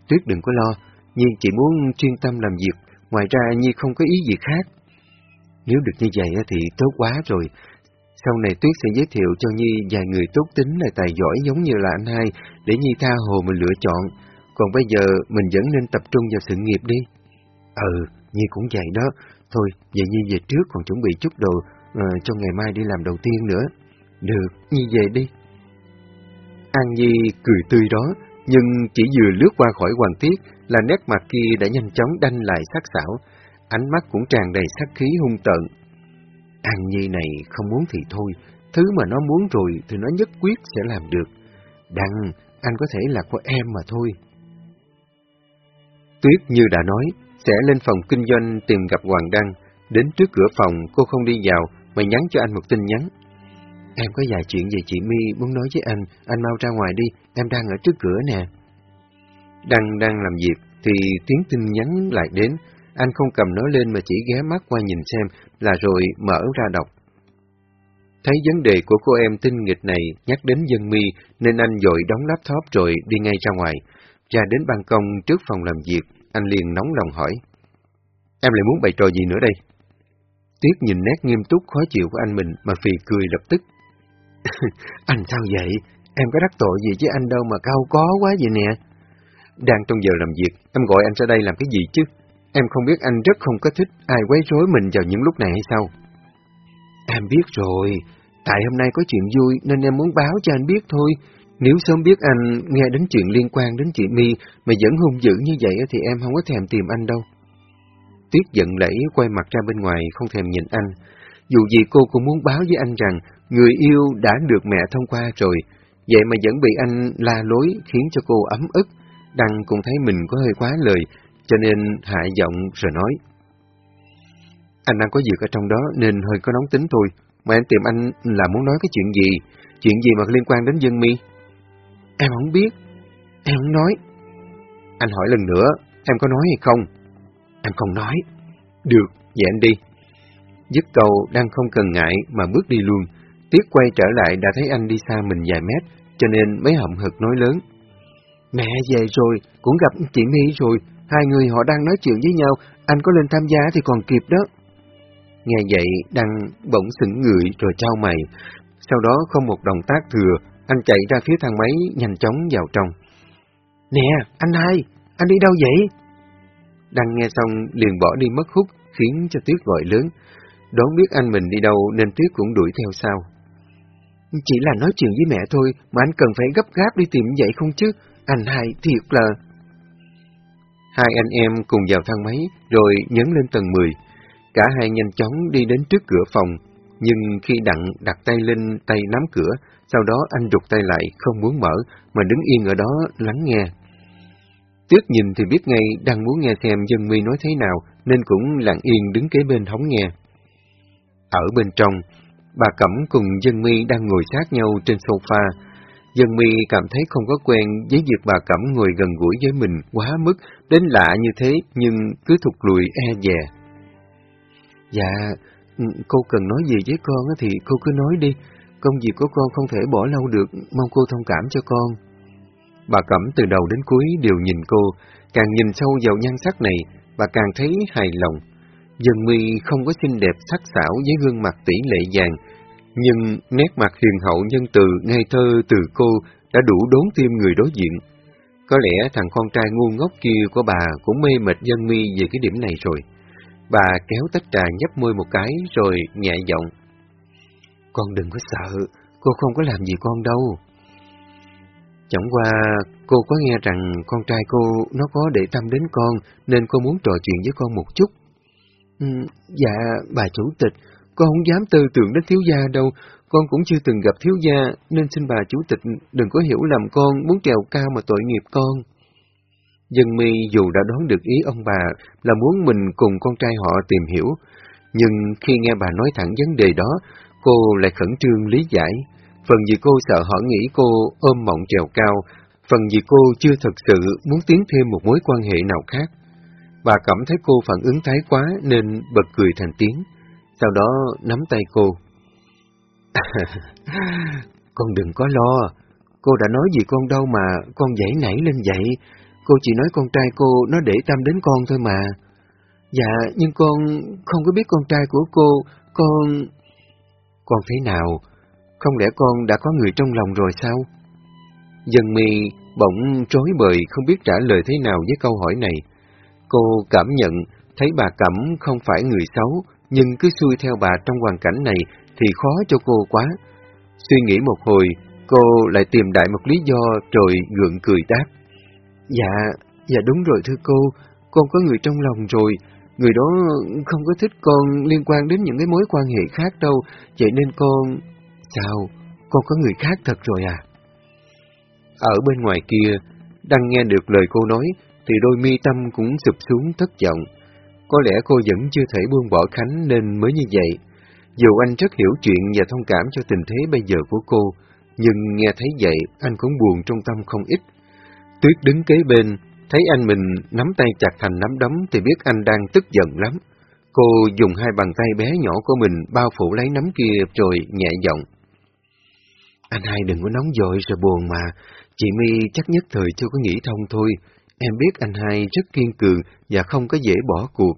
C: Tuyết đừng có lo, Nhi chỉ muốn chuyên tâm làm việc, ngoài ra Nhi không có ý gì khác. Nếu được như vậy thì tốt quá rồi. Sau này Tuyết sẽ giới thiệu cho Nhi vài người tốt tính là tài giỏi giống như là anh hai, để Nhi tha hồ mình lựa chọn. Còn bây giờ mình vẫn nên tập trung vào sự nghiệp đi. Ừ, Nhi cũng vậy đó. Thôi, vậy Nhi về trước còn chuẩn bị chút đồ uh, cho ngày mai đi làm đầu tiên nữa. Được, Nhi về đi.
A: An Nhi cười tươi đó, nhưng chỉ vừa lướt qua khỏi Hoàng Tiết là nét mặt kia đã nhanh chóng đanh lại sắc sảo, ánh mắt cũng tràn đầy sát khí hung tợn. An Nhi này không muốn thì thôi, thứ mà nó muốn rồi thì nó nhất quyết sẽ làm được.
B: Đăng, anh có thể là của em mà thôi.
A: Tuyết như đã nói, sẽ lên phòng kinh doanh tìm gặp Hoàng Đăng. Đến trước cửa phòng, cô không đi vào, mà nhắn cho anh một tin nhắn.
B: Em có vài chuyện về chị My muốn nói với anh, anh mau ra ngoài đi, em đang ở trước cửa nè.
A: Đăng đang làm việc, thì tiếng tin nhắn lại đến, anh không cầm nó lên mà chỉ ghé mắt qua nhìn xem, là rồi mở ra đọc. Thấy vấn đề của cô em tinh nghịch này nhắc đến dân mi, nên anh dội đóng laptop rồi đi ngay ra ngoài. Ra đến ban công trước phòng làm việc, anh liền nóng lòng hỏi. Em lại muốn bày trò gì nữa đây? Tuyết nhìn nét nghiêm túc khó chịu của anh mình mà phì cười lập tức.
B: anh sao vậy? Em có đắc tội gì với anh đâu mà cao có quá vậy nè.
A: Đang trong giờ làm việc, em gọi anh ra đây làm cái gì chứ? Em không biết anh rất không có thích ai quấy rối mình vào những lúc này hay sao?
B: Em biết rồi, tại hôm nay có chuyện vui nên em muốn báo cho anh biết thôi. Nếu sớm biết anh nghe đến chuyện liên quan đến chị My mà vẫn hung dữ như vậy thì em không có thèm tìm anh đâu.
A: Tuyết giận lẫy quay mặt ra bên ngoài không thèm nhìn anh. Dù gì cô cũng muốn báo với anh rằng người yêu đã được mẹ thông qua rồi, vậy mà vẫn bị anh la lối khiến cho cô ấm ức. Đăng cũng thấy mình có hơi quá lời, cho nên hạ giọng rồi nói. Anh đang có việc ở trong đó nên hơi có nóng tính thôi, mà em tìm anh là muốn nói cái chuyện gì? Chuyện gì mà liên quan đến dân mi?
B: Em không biết, em không nói.
A: Anh hỏi lần nữa, em có nói hay không?
B: Em không nói.
A: Được, vậy anh đi. Dứt câu đang không cần ngại mà bước đi luôn. Tiết quay trở lại đã thấy anh đi xa mình vài mét, cho nên mấy hậm hực nói lớn.
B: Mẹ về rồi, cũng gặp chị My rồi, hai người họ đang nói chuyện với nhau, anh có lên tham gia thì còn kịp đó.
A: Nghe vậy, Đăng bỗng sững người rồi trao mày. Sau đó không một động tác thừa, anh chạy ra phía thang máy nhanh chóng vào trong.
B: Nè, anh hai, anh đi đâu vậy?
A: Đăng nghe xong liền bỏ đi mất hút, khiến cho Tuyết gọi lớn. Đón biết anh mình đi đâu nên Tuyết cũng đuổi theo sau.
B: Chỉ là nói chuyện với mẹ thôi, mà anh cần phải gấp gáp đi tìm vậy không chứ? Anh hai thiệt là...
A: Hai anh em cùng vào thang máy, rồi nhấn lên tầng 10. Cả hai nhanh chóng đi đến trước cửa phòng, nhưng khi Đặng đặt tay lên tay nắm cửa, sau đó anh rụt tay lại, không muốn mở, mà đứng yên ở đó lắng nghe. Tuyết nhìn thì biết ngay đang muốn nghe xem dân mi nói thế nào, nên cũng lặng yên đứng kế bên hóng nghe. Ở bên trong, bà Cẩm cùng dân mi đang ngồi sát nhau trên sofa. Dân mi cảm thấy không có quen với việc bà Cẩm ngồi gần gũi với mình quá mức, đến lạ như thế nhưng cứ thụt lùi e dè.
B: Dạ, cô cần nói gì với con thì cô cứ nói đi, công việc của con không thể bỏ lâu được, mong cô thông cảm cho con.
A: Bà Cẩm từ đầu đến cuối đều nhìn cô, càng nhìn sâu vào nhan sắc này, bà càng thấy hài lòng. Dân mi không có xinh đẹp sắc sảo với gương mặt tỷ lệ vàng, nhưng nét mặt hiền hậu nhân từ, ngây thơ từ cô đã đủ đốn tim người đối diện. Có lẽ thằng con trai ngu ngốc kia của bà cũng mê mệt dân mi về cái điểm này rồi. Bà kéo tách trà nhấp môi một cái rồi nhẹ giọng.
B: Con đừng có sợ, cô không có làm gì con đâu.
A: Chẳng qua cô có nghe rằng con trai cô nó có để tâm đến con nên cô muốn trò chuyện với con một chút.
B: Ừ, dạ, bà chủ tịch, con không dám tư tưởng đến thiếu gia đâu, con cũng chưa từng gặp thiếu gia nên xin bà chủ tịch đừng có hiểu lầm con muốn trèo cao mà tội nghiệp con.
A: Dân mi dù đã đoán được ý ông bà là muốn mình cùng con trai họ tìm hiểu, nhưng khi nghe bà nói thẳng vấn đề đó, cô lại khẩn trương lý giải. Phần vì cô sợ họ nghĩ cô ôm mộng trèo cao, phần vì cô chưa thật sự muốn tiến thêm một mối quan hệ nào khác. Bà cảm thấy cô phản ứng thái quá nên bật cười thành tiếng, sau đó nắm tay cô.
B: con đừng có lo, cô đã nói gì con đâu mà con dãy nảy lên vậy, cô chỉ nói con trai cô nó để tâm đến con thôi mà. Dạ, nhưng con không có biết con trai của cô, con...
A: Con thế nào? Không lẽ con đã có người trong lòng rồi sao? Dân mi bỗng trối bời không biết trả lời thế nào với câu hỏi này. Cô cảm nhận thấy bà Cẩm không phải người xấu, nhưng cứ xuôi theo bà trong hoàn cảnh này thì khó cho cô quá. Suy nghĩ một hồi, cô lại tìm đại một lý do rồi gượng cười đáp.
B: Dạ, dạ đúng rồi thưa cô, con có người trong lòng rồi, người đó không có thích con liên quan đến những cái mối quan hệ khác đâu, vậy nên con... Sao, con có người khác thật rồi à?
A: Ở bên ngoài kia, đang nghe được lời cô nói, thì đôi mi tâm cũng sụp xuống thất vọng. Có lẽ cô vẫn chưa thể buông bỏ Khánh nên mới như vậy. Dù anh rất hiểu chuyện và thông cảm cho tình thế bây giờ của cô, nhưng nghe thấy vậy, anh cũng buồn trong tâm không ít. Tuyết đứng kế bên, thấy anh mình nắm tay chặt thành nắm đấm thì biết anh đang tức giận lắm. Cô dùng hai bàn tay bé nhỏ của mình bao phủ lấy nắm kia rồi nhẹ giọng. Anh hai đừng có nóng vội rồi buồn mà, chị My chắc nhất thời chưa có nghĩ thông thôi. Em biết anh hai rất kiên cường và không có dễ bỏ cuộc.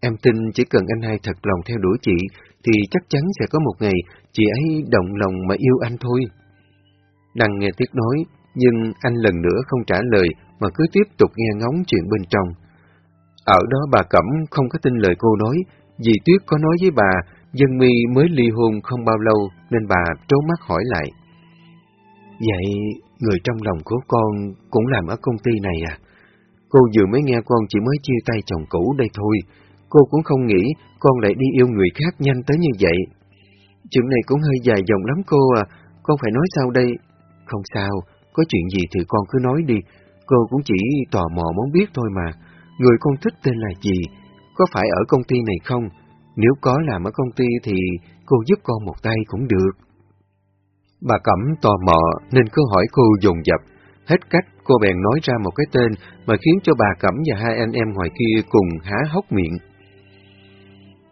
A: Em tin chỉ cần anh hai thật lòng theo đuổi chị, thì chắc chắn sẽ có một ngày chị ấy động lòng mà yêu anh thôi. Đằng nghe tiếc nói, nhưng anh lần nữa không trả lời mà cứ tiếp tục nghe ngóng chuyện bên trong. Ở đó bà Cẩm không có tin lời cô nói, vì Tuyết có nói với bà, Dân mi mới ly hôn không bao lâu nên bà trố mắt hỏi lại. Vậy người trong lòng của con cũng làm ở công ty này à? Cô vừa mới nghe con chỉ mới chia tay chồng cũ đây thôi, cô cũng không nghĩ con lại đi yêu người khác nhanh tới như vậy. Chuyện này cũng hơi dài dòng lắm cô à, con phải nói sao đây? Không sao, có chuyện gì thì con cứ nói đi, cô cũng chỉ tò mò muốn biết thôi mà. Người con thích tên là gì? Có phải ở công ty này không? Nếu có làm ở công ty thì cô giúp con một tay cũng được. Bà Cẩm tò mò nên cứ hỏi cô dồn dập. Hết cách, cô bèn nói ra một cái tên mà khiến cho bà Cẩm và hai anh em ngoài kia cùng há hốc miệng.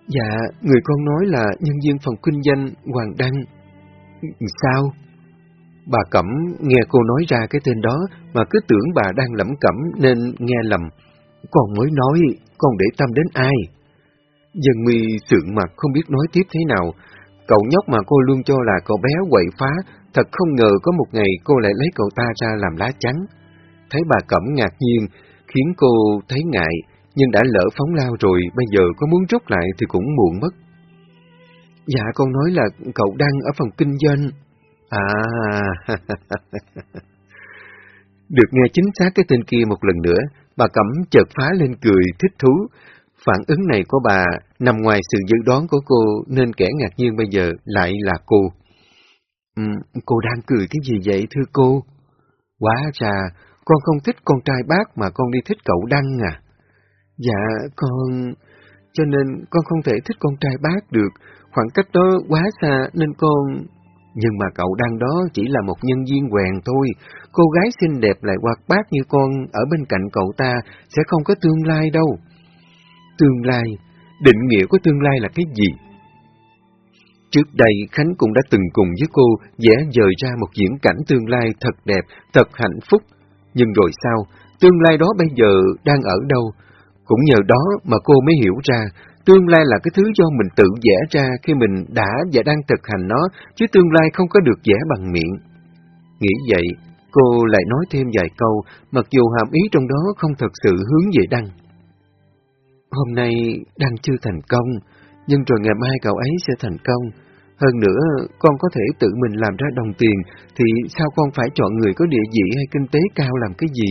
A: Dạ, người con nói là nhân viên phòng kinh doanh Hoàng Đăng. Sao? Bà Cẩm nghe cô nói ra cái tên đó mà cứ tưởng bà đang lẩm cẩm nên nghe lầm. Con mới nói, con để tâm đến ai? Dân mi sượng mặt không biết nói tiếp thế nào. Cậu nhóc mà cô luôn cho là cậu bé quậy phá, thật không ngờ có một ngày cô lại lấy cậu ta ra làm lá chắn. Thấy bà Cẩm ngạc nhiên, khiến cô thấy ngại, nhưng đã lỡ phóng lao rồi, bây giờ có muốn rút lại thì cũng muộn mất. Dạ, con nói là cậu đang ở phòng kinh doanh. À, được nghe chính xác cái tên kia một lần nữa, bà Cẩm chợt phá lên cười thích thú. Phản ứng này của bà nằm ngoài sự dự đoán của cô nên kẻ ngạc nhiên bây giờ lại là cô. Ừ, cô đang cười cái gì vậy thưa cô? Quá ra, con không thích con trai bác mà con đi thích cậu Đăng à? Dạ, con... Cho nên con không thể thích con trai bác được, khoảng cách đó quá xa nên con... Nhưng mà cậu đang đó chỉ là một nhân viên quèn thôi, cô gái xinh đẹp lại hoạt bát như con ở bên cạnh cậu ta sẽ không có tương lai đâu. Tương lai, định nghĩa của tương lai là cái gì? Trước đây, Khánh cũng đã từng cùng với cô vẽ dời ra một diễn cảnh tương lai thật đẹp, thật hạnh phúc. Nhưng rồi sao, tương lai đó bây giờ đang ở đâu? Cũng nhờ đó mà cô mới hiểu ra, tương lai là cái thứ do mình tự vẽ ra khi mình đã và đang thực hành nó, chứ tương lai không có được vẽ bằng miệng. Nghĩ vậy, cô lại nói thêm vài câu, mặc dù hàm ý trong đó không thật sự hướng về Đăng. Hôm nay đăng chưa thành công, nhưng rồi ngày mai cậu ấy sẽ thành công. Hơn nữa, con có thể tự mình làm ra đồng tiền, thì sao con phải chọn người có địa vị hay kinh tế cao làm cái gì?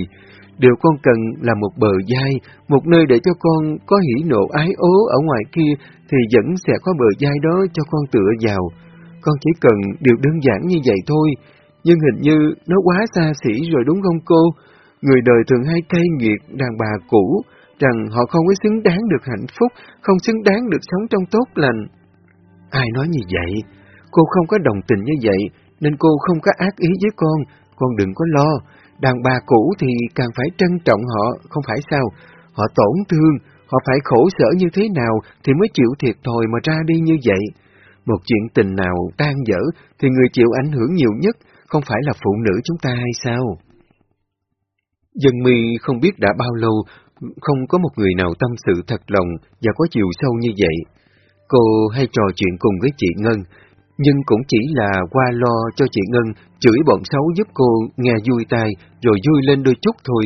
A: Điều con cần là một bờ vai, một nơi để cho con có hỉ nộ ái ố ở ngoài kia, thì vẫn sẽ có bờ vai đó cho con tựa vào. Con chỉ cần điều đơn giản như vậy thôi, nhưng hình như nó quá xa xỉ rồi đúng không cô? Người đời thường hay cay nghiệt đàn bà cũ, rằng họ không có xứng đáng được hạnh phúc, không xứng đáng được sống trong tốt lành. Ai nói như vậy? Cô không có đồng tình như vậy, nên cô không có ác ý với con, con đừng có lo. Đàn bà cũ thì càng phải trân trọng họ, không phải sao? Họ tổn thương, họ phải khổ sở như thế nào thì mới chịu thiệt thòi mà ra đi như vậy. Một chuyện tình nào tan dở thì người chịu ảnh hưởng nhiều nhất không phải là phụ nữ chúng ta hay sao? Dân mi không biết đã bao lâu không có một người nào tâm sự thật lòng và có chiều sâu như vậy. Cô hay trò chuyện cùng với chị Ngân, nhưng cũng chỉ là qua lo cho chị Ngân chửi bọn xấu giúp cô nghe vui tai rồi vui lên đôi chút thôi.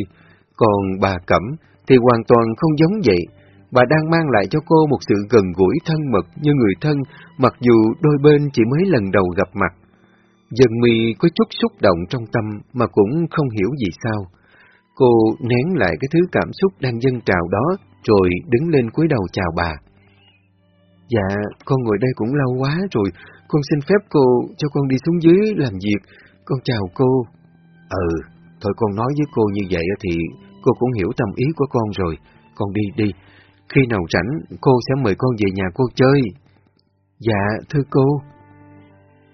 A: Còn bà Cẩm thì hoàn toàn không giống vậy. Bà đang mang lại cho cô một sự gần gũi thân mật như người thân, mặc dù đôi bên chỉ mới lần đầu gặp mặt. Dân mi có chút xúc động trong tâm mà cũng không hiểu gì sao. Cô nén lại cái thứ cảm xúc đang dâng trào đó, rồi đứng lên cúi đầu chào bà. Dạ, con ngồi đây cũng lâu quá rồi, con xin phép cô cho con đi xuống dưới làm việc, con chào cô.
B: Ừ, thôi con nói với cô như vậy thì cô cũng hiểu tâm ý của con rồi. Con đi đi, khi nào rảnh cô sẽ mời con về nhà cô chơi.
C: Dạ, thưa cô.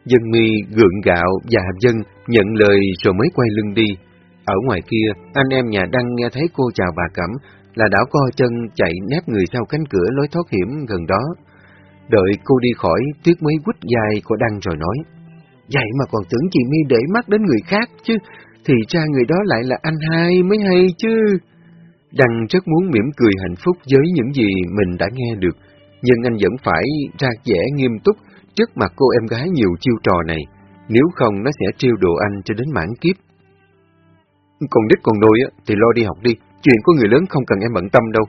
A: Dân mi gượng gạo và dân nhận lời rồi mới quay lưng đi. Ở ngoài kia, anh em nhà Đăng nghe thấy cô chào bà Cẩm là đã co chân chạy nép người sau cánh cửa lối thoát hiểm gần đó. Đợi cô đi khỏi, Tuyết mới quýt dài của Đăng rồi nói.
C: Vậy mà còn tưởng chị mi để mắt đến người khác chứ, thì ra người đó lại là anh hai mới hay chứ.
A: Đăng rất muốn mỉm cười hạnh phúc với những gì mình đã nghe được, nhưng anh vẫn phải ra vẻ nghiêm túc trước mặt cô em gái nhiều chiêu trò này, nếu không nó sẽ trêu đồ anh cho đến mãn kiếp. Còn đích còn nôi thì lo đi học đi, chuyện của người lớn không cần em bận tâm đâu.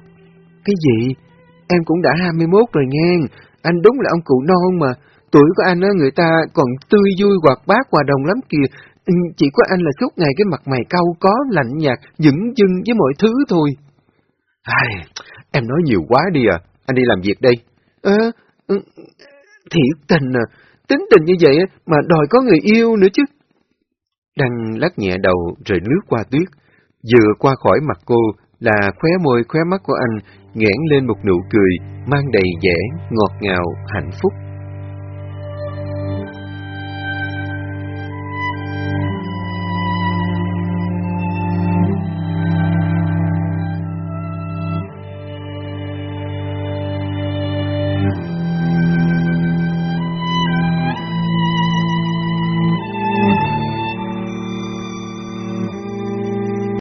C: Cái gì? Em cũng đã 21 rồi nghe, anh đúng là ông cụ non mà, tuổi của anh á người ta còn tươi vui hoạt bát hòa đồng lắm kìa, ừ, chỉ có anh là suốt ngày cái mặt mày cau có, lạnh nhạt, dững dưng với mọi thứ thôi.
A: Ai, em nói nhiều quá đi à, anh đi làm việc đây.
C: Ờ, à, thiệt tình à, tính tình như vậy mà đòi có người yêu nữa chứ.
A: Đăng lắc nhẹ đầu rồi lướt qua tuyết, vừa qua khỏi mặt cô là khóe môi khóe mắt của anh nghẽn lên một nụ cười mang đầy vẻ ngọt ngào hạnh phúc.